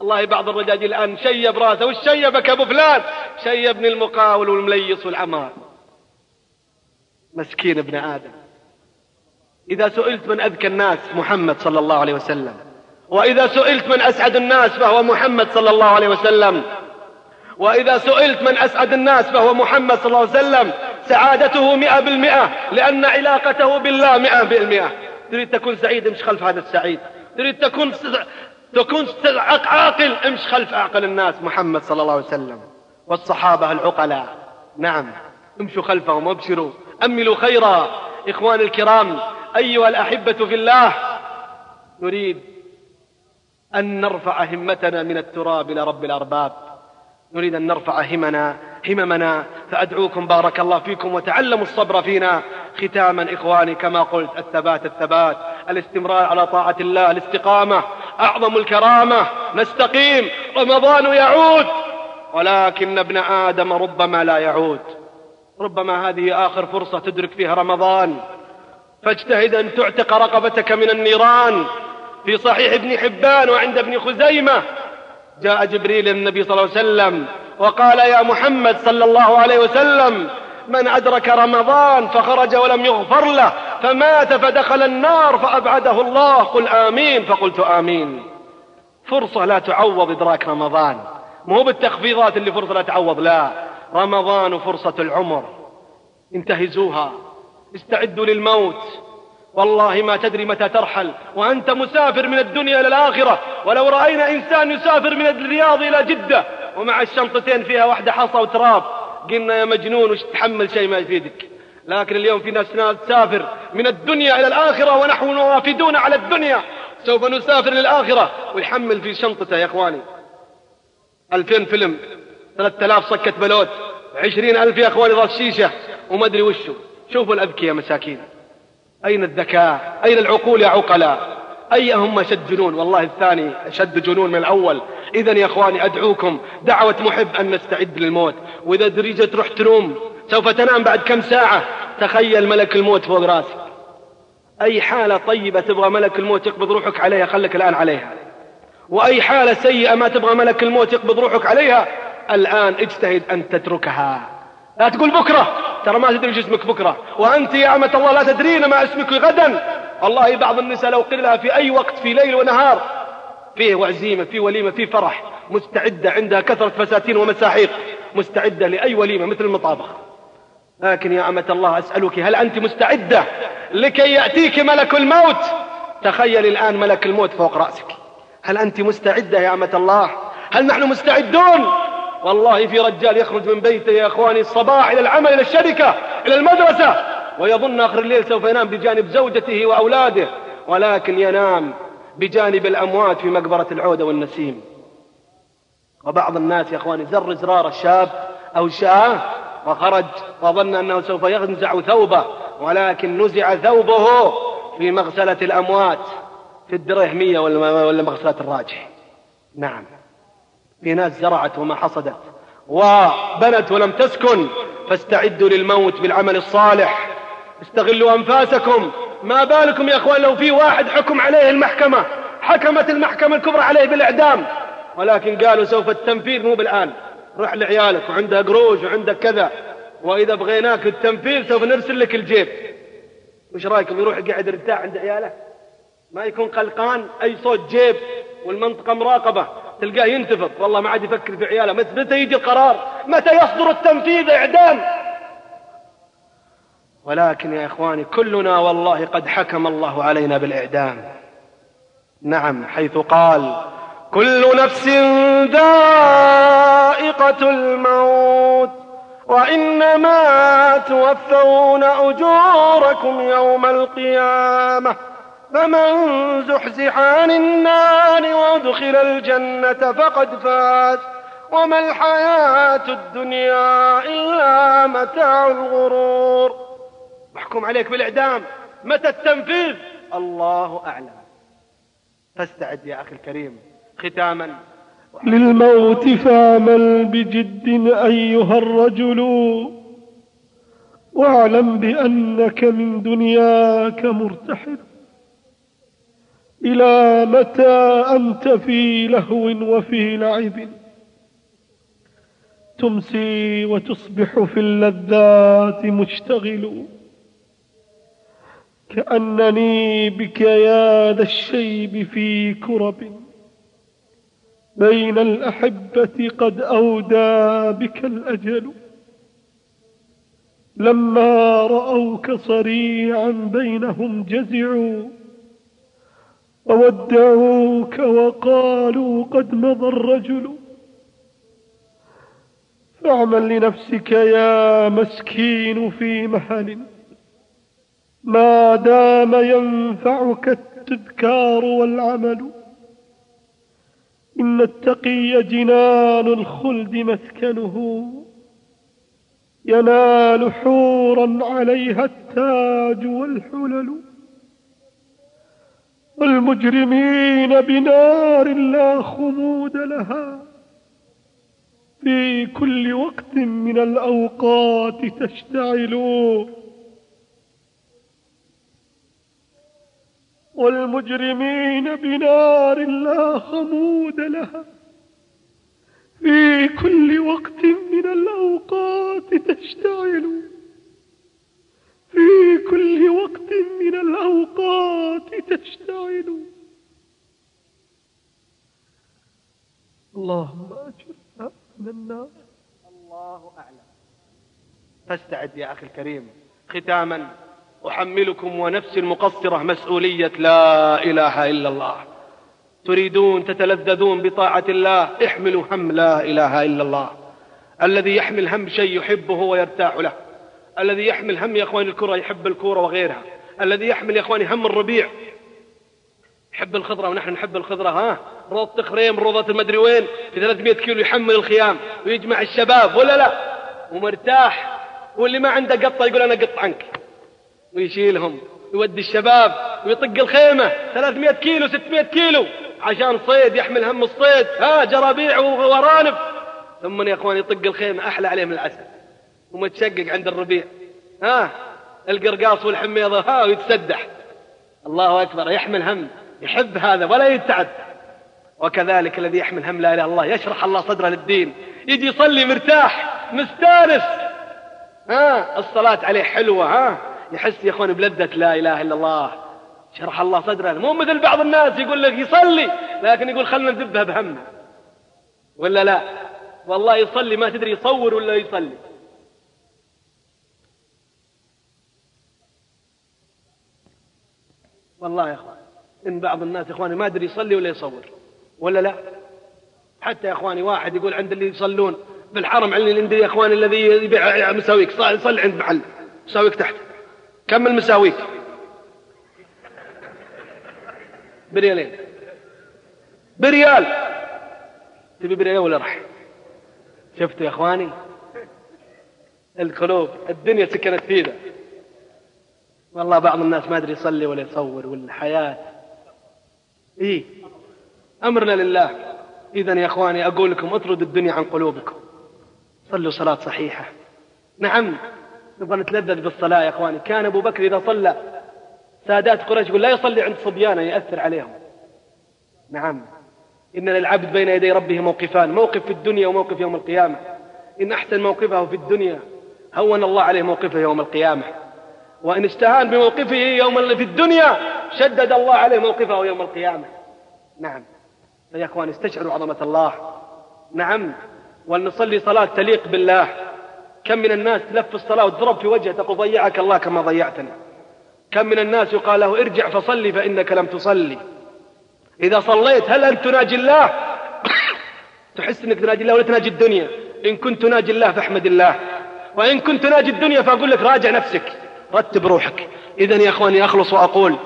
الله بعض الرجاجيل الآن شيب راسه. وش أبو فلان؟ شيبني المقاول والمليص والعمار. مسكين ابن آدم. إذا سئلت من أذكى الناس محمد صلى الله عليه وسلم وإذا سئلت من أسعد الناس فهو محمد صلى الله عليه وسلم. وإذا سئلت من أسعد الناس فهو محمد صلى الله عليه وسلم. سعادته مئة بالمئة لأن علاقته بالله مئة بالمئة. تريد تكون سعيد امش خلف هذا السعيد. تريد تكون تكون عاقل امش خلف أعقل الناس محمد صلى الله عليه وسلم. والصحابة العقلاء. نعم. امشوا خلفهم وابشروا. أملوا خيرا. إخوان الكرام أيها الأحبة في الله نريد أن نرفع همتنا من التراب إلى رب الأرباب. نريد أن نرفع همنا هممنا. فأدعوكم بارك الله فيكم وتعلموا الصبر فينا. ختاما إخواني كما قلت الثبات الثبات. الاستمرار على طاعة الله الاستقامة. أعظم الكرامة. نستقيم. رمضان يعود. ولكن ابن آدم ربما لا يعود. ربما هذه آخر فرصة تدرك فيها رمضان. فاجتهد أن تعتق رقبتك من النيران. في صحيح ابن حبان وعند ابن خزيمة. جاء جبريل النبي صلى الله عليه وسلم وقال يا محمد صلى الله عليه وسلم من أدرك رمضان فخرج ولم يغفر له فمات فدخل النار فأبعده الله قل آمين. فقلت آمين. فرصة لا تعوض إدراك رمضان. مو بالتخفيضات اللي فرصة لا تعوض لا. رمضان فرصة العمر. انتهزوها. استعدوا للموت. والله ما تدري متى ترحل. وأنت مسافر من الدنيا إلى الآخرة. ولو رأينا إنسان يسافر من الرياض إلى جدة. ومع الشنطتين فيها واحدة حصى وتراب. قلنا يا مجنون وش تحمل شيء ما يفيدك؟ لكن اليوم في ناس تسافر من الدنيا إلى الآخرة ونحن وافدون على الدنيا. سوف نسافر للآخرة. ويحمل في شنطته يا إخواني. ألفين فيلم ثلاثة آلاف صكة بلوت عشرين ألف يا إخواني ضغط شيشة. وما أدري وشو. شوفوا الأذكياء مساكين. أين الذكاء؟ أين العقول يا عقلاء؟ أي هم أشد جنون؟ والله الثاني أشد جنون من الأول. إذا يا أخواني أدعوكم. دعوة محب أن نستعد للموت. وإذا دريجة تروح تنوم سوف تنام بعد كم ساعة؟ تخيل ملك الموت فوق راسك. أي حالة طيبة تبغى ملك الموت يقبض روحك عليها؟ خلك الآن عليها. وأي حالة سيئة ما تبغى ملك الموت يقبض روحك عليها؟ الآن اجتهد أن تتركها. لا تقول بكرة. ترى ما تدري اسمك بكرة. وأنت يا أمة الله لا تدرين ما اسمك غدا. والله بعض النساء لو قيل لها في أي وقت في ليل ونهار فيه وعزيمة في وليمة في فرح. مستعدة عندها كثرة فساتين ومساحيق. مستعدة لأي وليمة مثل المطابخ. لكن يا أمة الله أسألك هل أنت مستعدة لكي يأتيك ملك الموت؟ تخيل الآن ملك الموت فوق رأسك. هل أنت مستعدة يا أمة الله؟ هل نحن مستعدون؟ والله في رجال يخرج من بيته يا أخواني الصباح إلى العمل إلى الشركة إلى المدرسة ويظن آخر الليل سوف ينام بجانب زوجته وأولاده ولكن ينام بجانب الأموات في مقبرة العودة والنسيم. وبعض الناس يا أخواني زر زرار الشاب أو شاة وخرج وظن أنه سوف ينزع ثوبه ولكن نزع ثوبه في مغسلة الأموات في الدرهمية ولا مغسلة الراجح. نعم. في ناس زرعت وما حصدت. وبنت ولم تسكن فاستعدوا للموت بالعمل الصالح. استغلوا أنفاسكم. ما بالكم يا أخوان لو في واحد حكم عليه المحكمة؟ حكمت المحكمة الكبرى عليه بالإعدام. ولكن قالوا سوف التنفيذ مو بالآن. روح لعيالك وعندها قروش وعندك كذا. وإذا بغيناك التنفيذ سوف نرسل لك الجيب. وش رايكم يروح يقعد يرتاح عند عياله؟ ما يكون قلقان أي صوت جيب والمنطقة مراقبة. تلقاه ينتفض. والله ما عاد يفكر في عياله. متى يجي القرار؟ متى يصدر التنفيذ؟ إعدام. ولكن يا إخواني كلنا والله قد حكم الله علينا بالإعدام. نعم حيث قال كل نفس ذائقة الموت وإنما توفون أجوركم يوم القيامة. فمن زحزح عن النار وادخل الجنة فقد فاز. وما الحياة الدنيا إلا متاع الغرور. محكوم عليك بالإعدام. متى التنفيذ؟ الله أعلم. فاستعد يا أخي الكريم. ختاما. للموت فاعمل بجد أيها الرجل. واعلم بأنك من دنياك مرتحل. إلى متى أنت في لهو وفي لعب؟ تمسي وتصبح في اللذات مشتغل. كأنني بك يا ذا الشيب في كرب. بين الأحبة قد أودى بك الأجل. لما رأوك صريعا بينهم جزعوا. وودعوك وقالوا قد مضى الرجل. فاعمل لنفسك يا مسكين في مهل ما دام ينفعك التذكار والعمل. إن التقي جنان الخلد مسكنه. ينال حورا عليها التاج والحلل. والمجرمين بنار لا خمود لها. في كل وقت من الأوقات تشتعل. والمجرمين بنار لا خمود لها. في كل وقت من الأوقات تشتعل. في كل وقت من الأوقات تشتعل. اللهم أجرنا من النار. الله أعلم. فاستعد يا أخي الكريم. ختاما أحملكم ونفسي المقصرة مسؤولية لا إله إلا الله. تريدون تتلذذون بطاعة الله احملوا هم لا إله إلا الله. الذي يحمل هم شيء يحبه ويرتاح له. الذي يحمل هم يا إخواني الكرة يحب الكرة وغيرها. الذي يحمل يا إخواني هم الربيع. يحب الخضرة ونحن نحب الخضرة ها؟ روضة تخريم روضة المدري وين؟ في 300 كيلو يحمل الخيام ويجمع الشباب ولا لا؟ ومرتاح. واللي ما عنده قطة يقول أنا قط عنك. ويشيلهم يودي الشباب ويطق الخيمة. 300 كيلو 600 كيلو. عشان صيد يحمل هم الصيد. ها؟ جرابيع وورانف. ثم يا اخوان يطق الخيمة أحلى عليه من العسل. ومتشقق عند الربيع. ها القرقاص والحميضة ها ويتسدح. الله أكبر يحمل هم يحب هذا ولا يتعب. وكذلك الذي يحمل هم لا إله إلا الله يشرح الله صدره للدين. يجي يصلي مرتاح مستانس. ها الصلاة عليه حلوة ها. يحس يا اخواني بلذة لا إله إلا الله. شرح الله صدره. مو مثل بعض الناس يقول لك يصلي لكن يقول خلنا نذبها بهم. ولا لا؟ والله يصلي ما تدري يصور ولا يصلي. والله يا إخوان إن بعض الناس يا إخواني ما أدري يصلي ولا يصور ولا لا؟ حتى يا إخواني واحد يقول عند اللي يصلون بالحرم عندي عندي يا إخواني الذي يبيع مساويك صل عند محل مساويك تحت. كم المساويك؟ بريالين. بريال. تبي بريال ولا راح؟ شفتوا يا إخواني؟ القلوب الدنيا سكنت فينا. والله بعض الناس ما أدري يصلي ولا يصور والحياة. إيه. أمرنا لله. اذا يا إخواني أقول لكم اطرد الدنيا عن قلوبكم. صلوا صلاة صحيحة. نعم. نبغى نتلذذ بالصلاة يا إخواني. كان أبو بكر إذا صلى سادات قريش يقول لا يصلي عند صبيانة يأثر عليهم. نعم. إن للعبد بين يدي ربه موقفان موقف في الدنيا وموقف يوم القيامة. إن أحسن موقفه في الدنيا هون الله عليه موقفه يوم القيامة. وإن استهان بموقفه يوم في الدنيا شدد الله عليه موقفه يوم القيامة. نعم. فيا أخوان استشعروا عظمة الله. نعم. ولنصلي صلاة تليق بالله. كم من الناس تلف الصلاة وتضرب في وجهه تقول ضيعك الله كما ضيعتنا. كم من الناس يقال له ارجع فصلي فإنك لم تصلي. إذا صليت هل أنت تناجي الله؟ تحس أنك تناجي الله ولا تناجي الدنيا؟ إن كنت تناجي الله فاحمد الله. وإن كنت تناجي الدنيا فأقول لك راجع نفسك. رتب روحك. إذا يا أخواني أخلص وأقول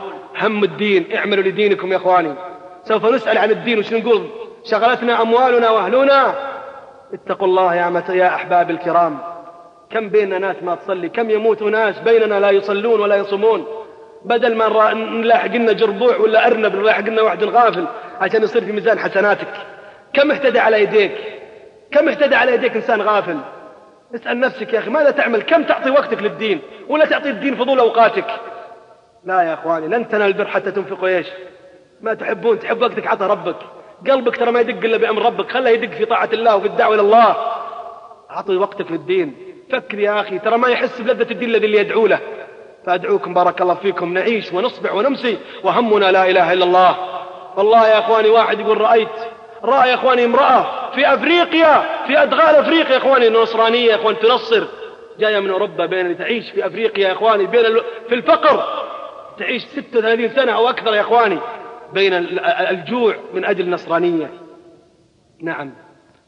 هم الدين اعملوا لدينكم يا أخواني. سوف نسأل عن الدين وش نقول؟ شغلتنا أموالنا وأهلنا. اتقوا الله يا, يا أحباب الكرام. كم بيننا ناس ما تصلي؟ كم يموت ناس بيننا لا يصلون ولا يصومون؟ بدل ما نلاحق لنا جربوع ولا أرنب نلاحق لنا واحد غافل عشان يصير في ميزان حسناتك. كم اهتدى على يديك؟ كم اهتدى على يديك إنسان غافل؟ اسأل نفسك يا أخي ماذا تعمل؟ كم تعطي وقتك للدين؟ ولا تعطي الدين فضول أوقاتك؟ لا يا أخواني لن تنال البر حتى تنفقوا إيش؟ ما تحبون تحب وقتك عطى ربك. قلبك ترى ما يدق إلا بأمر ربك خله يدق في طاعة الله وفي الدعوة إلى الله. أعطي وقتك للدين. فكر يا أخي ترى ما يحس بلذة الدين الذي يدعو له. فأدعوكم بارك الله فيكم نعيش ونصبح ونمسي وهمنا لا إله إلا الله. والله يا أخواني واحد يقول رأيت رأى يا أخواني امرأة في أفريقيا في أدغال أفريقيا. يا أخواني نصرانية يا أخوان تنصر جاية من أوروبا بين تعيش في أفريقيا يا أخواني بين في الفقر. تعيش 36 سنة أو أكثر يا أخواني بين الجوع من أجل النصرانية نعم.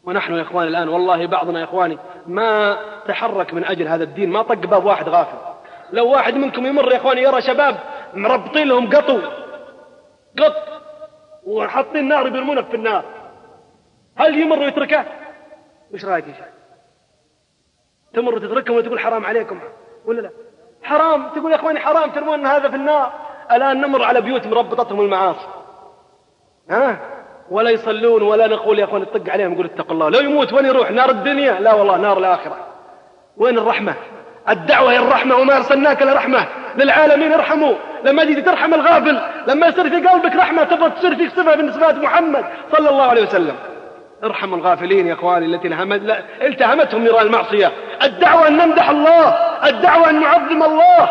ونحن يا إخواني الآن والله بعضنا يا إخواني ما تحرك من أجل هذا الدين ما طق باب واحد غافل. لو واحد منكم يمر يا إخواني يرى شباب مربطين لهم قطو. قط. وحاطين نار بيرمونك في النار. هل يمر ويتركه؟ وش رأيك يا شيخ؟ تمر وتتركهم وتقول حرام عليكم ولا لا؟ حرام تقول يا إخواني حرام ترمون هذا في النار. الآن نمر على بيوت مربطتهم المعاصي. ها؟ ولا يصلون ولا نقول يا إخواني طق عليهم نقول اتقوا الله. لو يموت وين يروح؟ نار الدنيا؟ لا والله نار الآخرة. وين الرحمة؟ الدعوة هي الرحمة وما أرسلناك لرحمه للعالمين ارحموا. لما تجي ترحم الغافل لما يصير في قلبك رحمة تبغى تصير فيك صفة من صفات محمد صلى الله عليه وسلم. ارحموا الغافلين يا اخواني التي التهمتهم نيران المعصية. الدعوة أن نمدح الله الدعوة أن نعظم الله.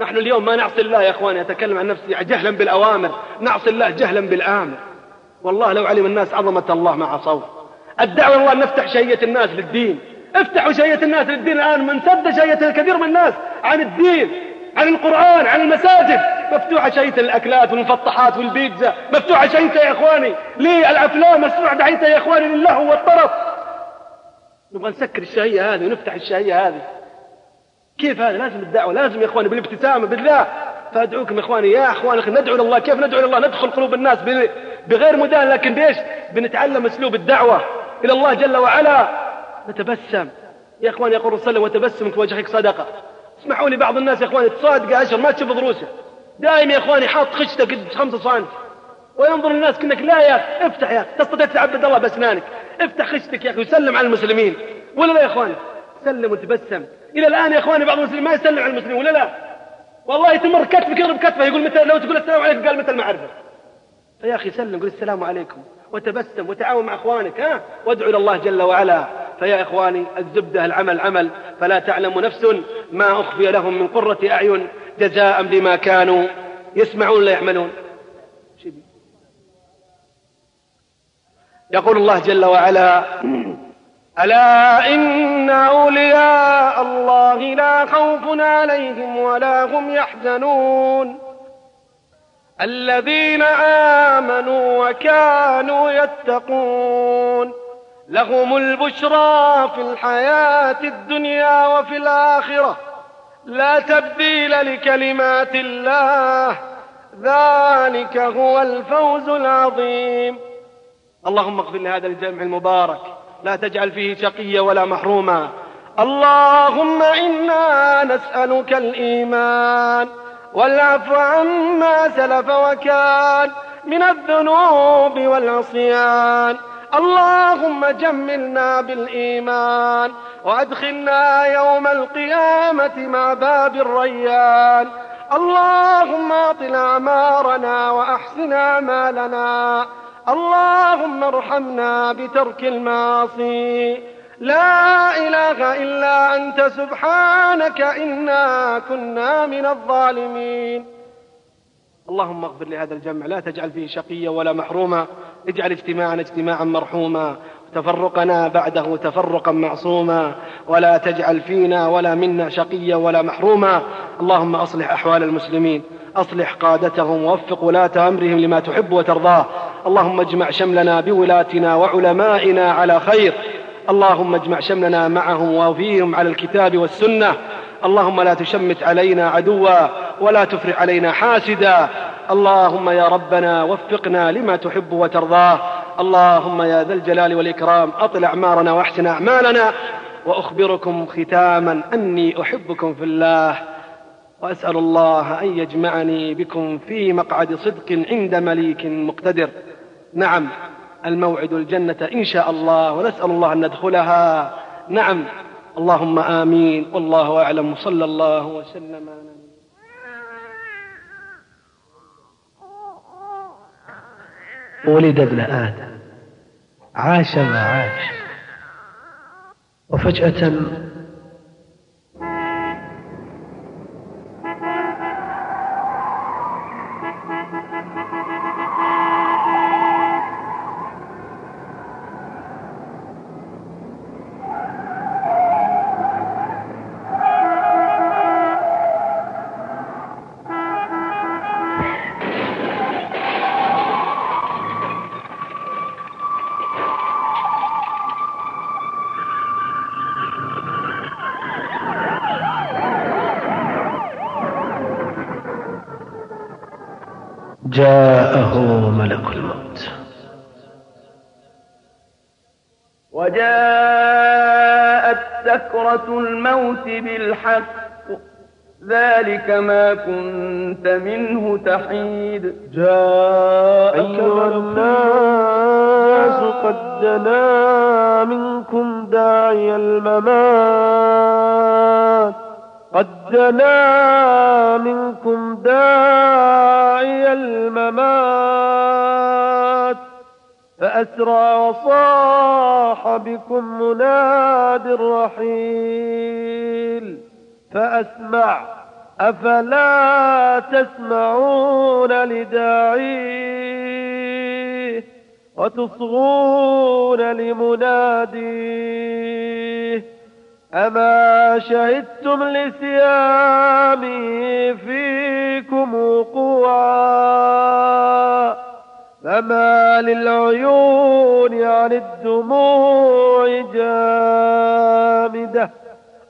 نحن اليوم ما نعصي الله يا اخواني أتكلم عن نفسي جهلا بالأوامر نعصي الله جهلا بالآمر. والله لو علم الناس عظمة الله ما عصوه الدعوة الله أن نفتح شهية الناس للدين. افتحوا شهية الناس للدين الآن من سد شهية الكثير من الناس عن الدين. عن القرآن عن المساجد. مفتوحة شيطة الأكلات والمفطحات والبيتزا. مفتوحة شيطة يا إخواني. ليه الأفلام مفتوحة شيطة يا إخواني للهو والطرف نبغى نسكر الشهية هذه ونفتح الشهية هذه. كيف هذا؟ لازم الدعوة. لازم يا إخواني بالابتسامة بالله. فأدعوكم يا إخواني. يا إخواني ندعو الله. كيف ندعو الله؟ ندخل قلوب الناس بغير مدان لكن بإيش؟ بنتعلم أسلوب الدعوة. إلى الله جل وعلا. نتبسم. يا إخواني يقول رسول وتبسمك في وجهك صدقة. اسمحوا لي بعض الناس يا إخواني تصادق عشر ما تشوف ضروسه دائما يا إخواني حاط خشته قد خمسة سنتي وينظر الناس كأنك لا يا أخي. افتح يا أخي تستطيع تعبد الله بأسنانك. افتح خشتك يا أخي وسلم على المسلمين. ولا لا يا إخواني؟ سلم وتبسم. إلى الآن يا إخواني بعض المسلمين ما يسلم على المسلمين ولا لا؟ والله تمر كتفك يضرب كتفه يقول متى لو تقول السلام عليكم قال متى المعرفه فيا أخي سلم قل السلام عليكم وتبسم وتعاون مع إخوانك ها؟ وادعو إلى الله جل وعلا. فيا إخواني الزبدة العمل عمل. فلا تعلم نفس ما أخفي لهم من قرة أعين جزاء بما كانوا يسمعون لا يعملون. يقول الله جل وعلا ألا إن أولياء الله لا خوف عليهم ولا هم يحزنون. الذين آمنوا وكانوا يتقون. لهم البشرى في الحياة الدنيا وفي الآخرة. لا تبديل لكلمات الله. ذلك هو الفوز العظيم. اللهم اغفر لهذا الجمع المبارك. لا تجعل فيه شقيا ولا محروما. اللهم إنا نسألك الإيمان. والعفو عما سلف وكان من الذنوب والعصيان. اللهم جملنا بالإيمان وأدخلنا يوم القيامة مع باب الريان. اللهم اطل أعمارنا وأحسن أعمالنا. اللهم ارحمنا بترك المعاصي. لا إله إلا أنت سبحانك إنا كنا من الظالمين. اللهم اغفر لهذا الجمع لا تجعل فيه شقيا ولا محروما. اجعل اجتماعنا اجتماعا مرحوما تفرقنا بعده تفرقا معصوما. ولا تجعل فينا ولا منا شقيا ولا محروما. اللهم أصلح أحوال المسلمين أصلح قادتهم ووفق ولاة أمرهم لما تحب وترضاه. اللهم اجمع شملنا بولاتنا وعلمائنا على خير. اللهم اجمع شملنا معهم وفيهم على الكتاب والسنة. اللهم لا تشمت علينا عدوا ولا تفرح علينا حاسدا. اللهم يا ربنا وفقنا لما تحب وترضاه. اللهم يا ذا الجلال والإكرام أطل أعمارنا وأحسن أعمالنا. وأخبركم ختاما أني أحبكم في الله. وأسأل الله أن يجمعني بكم في مقعد صدق عند مليك مقتدر. نعم الموعد الجنة إن شاء الله ونسأل الله أن ندخلها. نعم. اللهم آمين. والله أعلم. صلى الله وسلم ولد ابن آدم. عاش ما عاش. وفجأة ذلك ما كنت منه تحيد. جاء أيها الناس قد دنا منكم داعي الممات. قد دنا منكم داعي الممات. فأسرى وصاح بكم مناد الرحيل. فأسمع. أفلا تسمعون لداعيه وتصغون لمناديه أما شهدتم لسيامي فيكم وقوعا فما للعيون عن الدموع جامدة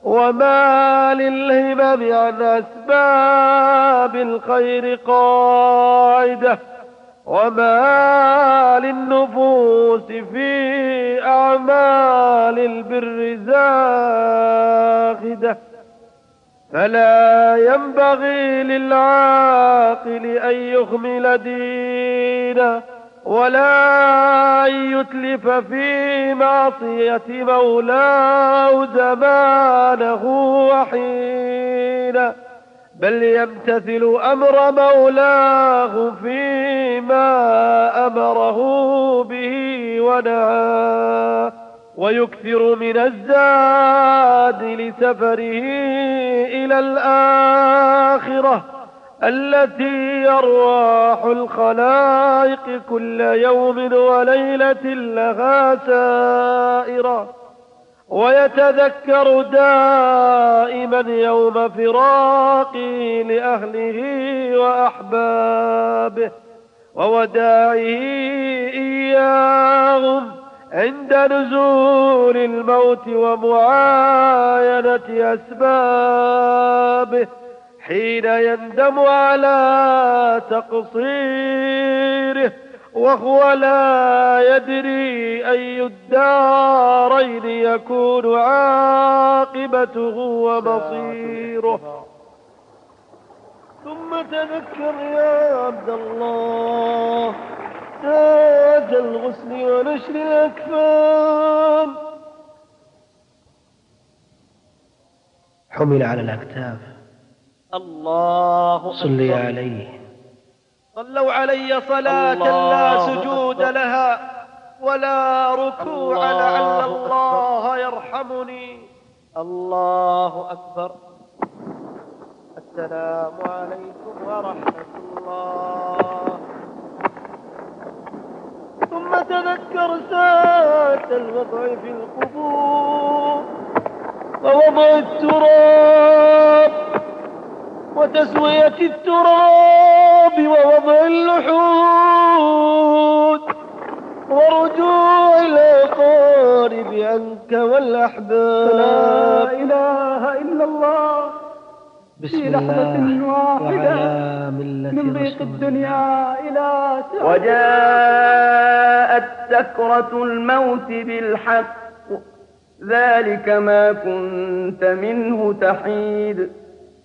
وما للهمم عن أسباب الخير قاعدة وما للنفوس في أعمال البر زاخدة فلا ينبغي للعاقل أن يخمل دينه ولا أن يتلف في معصية مولاه زمانه وحينا بل يمتثل أمر مولاه فيما أمره به ونهاه ويكثر من الزاد لسفره إلى الآخرة التي يرواح الخلائق كل يوم وليلة لها سائرة ويتذكر دائما يوم فراقه لأهله وأحبابه ووداعه إياهم عند نزول الموت ومعاينة أسبابه. حين يندم على تقصيره وهو لا يدري أي الدارين يكون عاقبته ومصيره. ثم تذكر يا عبد الله تاج الغسل ونشر الأكفان. حمل على الأكتاف. الله صلي عليه. صلوا علي صلاة لا سجود لها ولا ركوع لعل الله يرحمني. الله أكبر. السلام عليكم ورحمة الله. ثم تذكر ساعة الوضع في القبور. ووضع التراب. وتسوية التراب ووضع اللحود ورجوع الأقارب عنك والأحباب. لا إله إلا الله. بسم في لحظة الله واحدة وعلى ملة من ضيق الدنيا إلى سعة وجاءت سكرة الموت بالحق. ذلك ما كنت منه تحيد.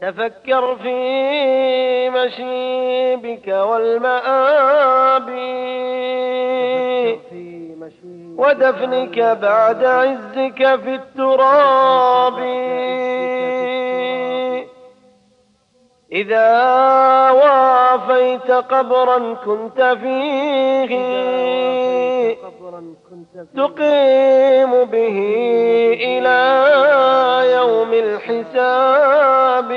تفكر في مشيبك والمآب ودفنك بعد عزك في التراب. إذا وافيت قبرا كنت فيه. تقيم به إلى يوم الحساب.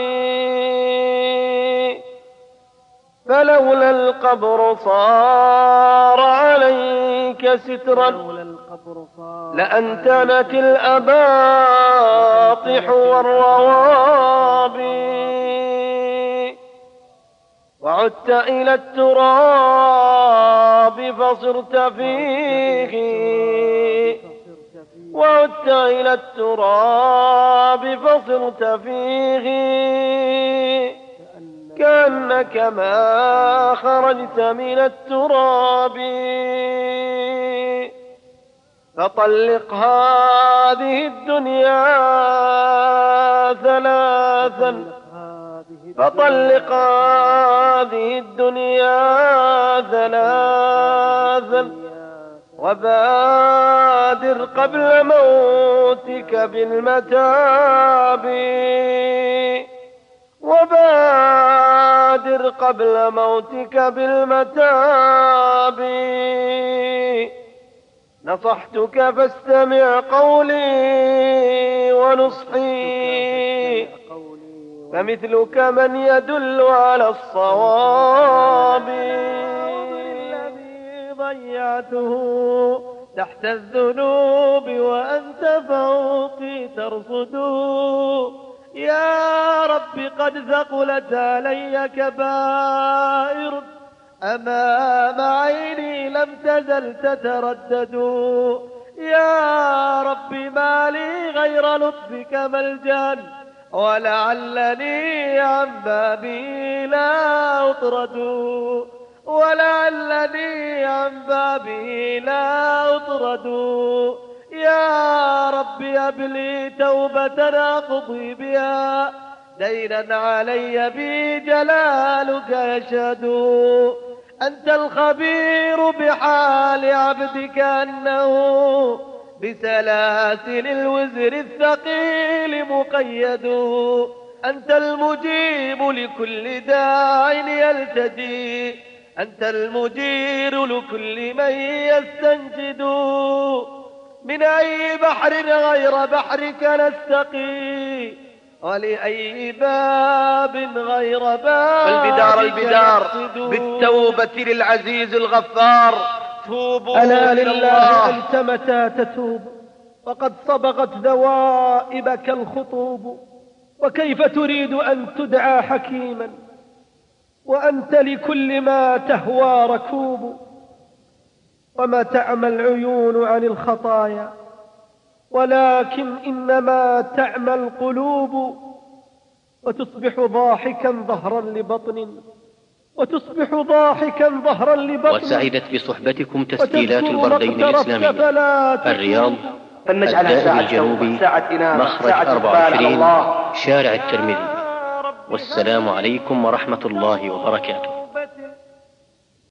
فلولا القبر صار عليك سترا لأنتنت الأباطح والروابي وعدت إلى التراب فصرت فيه. وعدت إلى التراب فصرت فيه. كأنك ما خرجت من التراب. فطلق هذه الدنيا ثلاثا. فطلق هذه الدنيا ثلاثا وبادر قبل موتك بالمتاب وبادر قبل موتك بالمتاب. نصحتك فاستمع قولي ونصحي. فمثلك من يدل على الصواب. الذي ضيعته تحت الذنوب وأنت فوقي ترصد يا رب قد ثقلت علي كبائر. أمام عيني لم تزل تتردد. يا رب ما لي غير لطفك ملجأ. ولعلني عن بابي لا أطرد ولعلني عن بابي لا أطرد. يا رب هب لي توبة أقضي بها دينا علي بي جلالك يشهد أنت الخبير بحال عبدك أنه بسلاسل الوزر الثقيل مقيد. أنت المجيب لكل داع يلتجي. أنت المجير لكل من يستنجد. من أي بحر غير بحرك نستقي؟ ولأي باب غير بابك البدار البدار. بالتوبة للعزيز الغفار. توبوا ألا لله أنت متى تتوب؟ وقد صبغت ذوائبك الخطوب وكيف تريد أن تدعى حكيما؟ وأنت لكل ما تهوى ركوب. وما تعمى العيون عن الخطايا ولكن إنما تعمى القلوب. وتصبح ضاحكا ظهرا لبطن. وتصبح ضاحكا ظهرا لبطن وسعدت بصحبتكم تسجيلات البردين الإسلامية. الرياض فلنجعلها الجنوبي مخرج ساعة إقبال على 24 الله. شارع الترمذي. والسلام عليكم ورحمة الله وبركاته.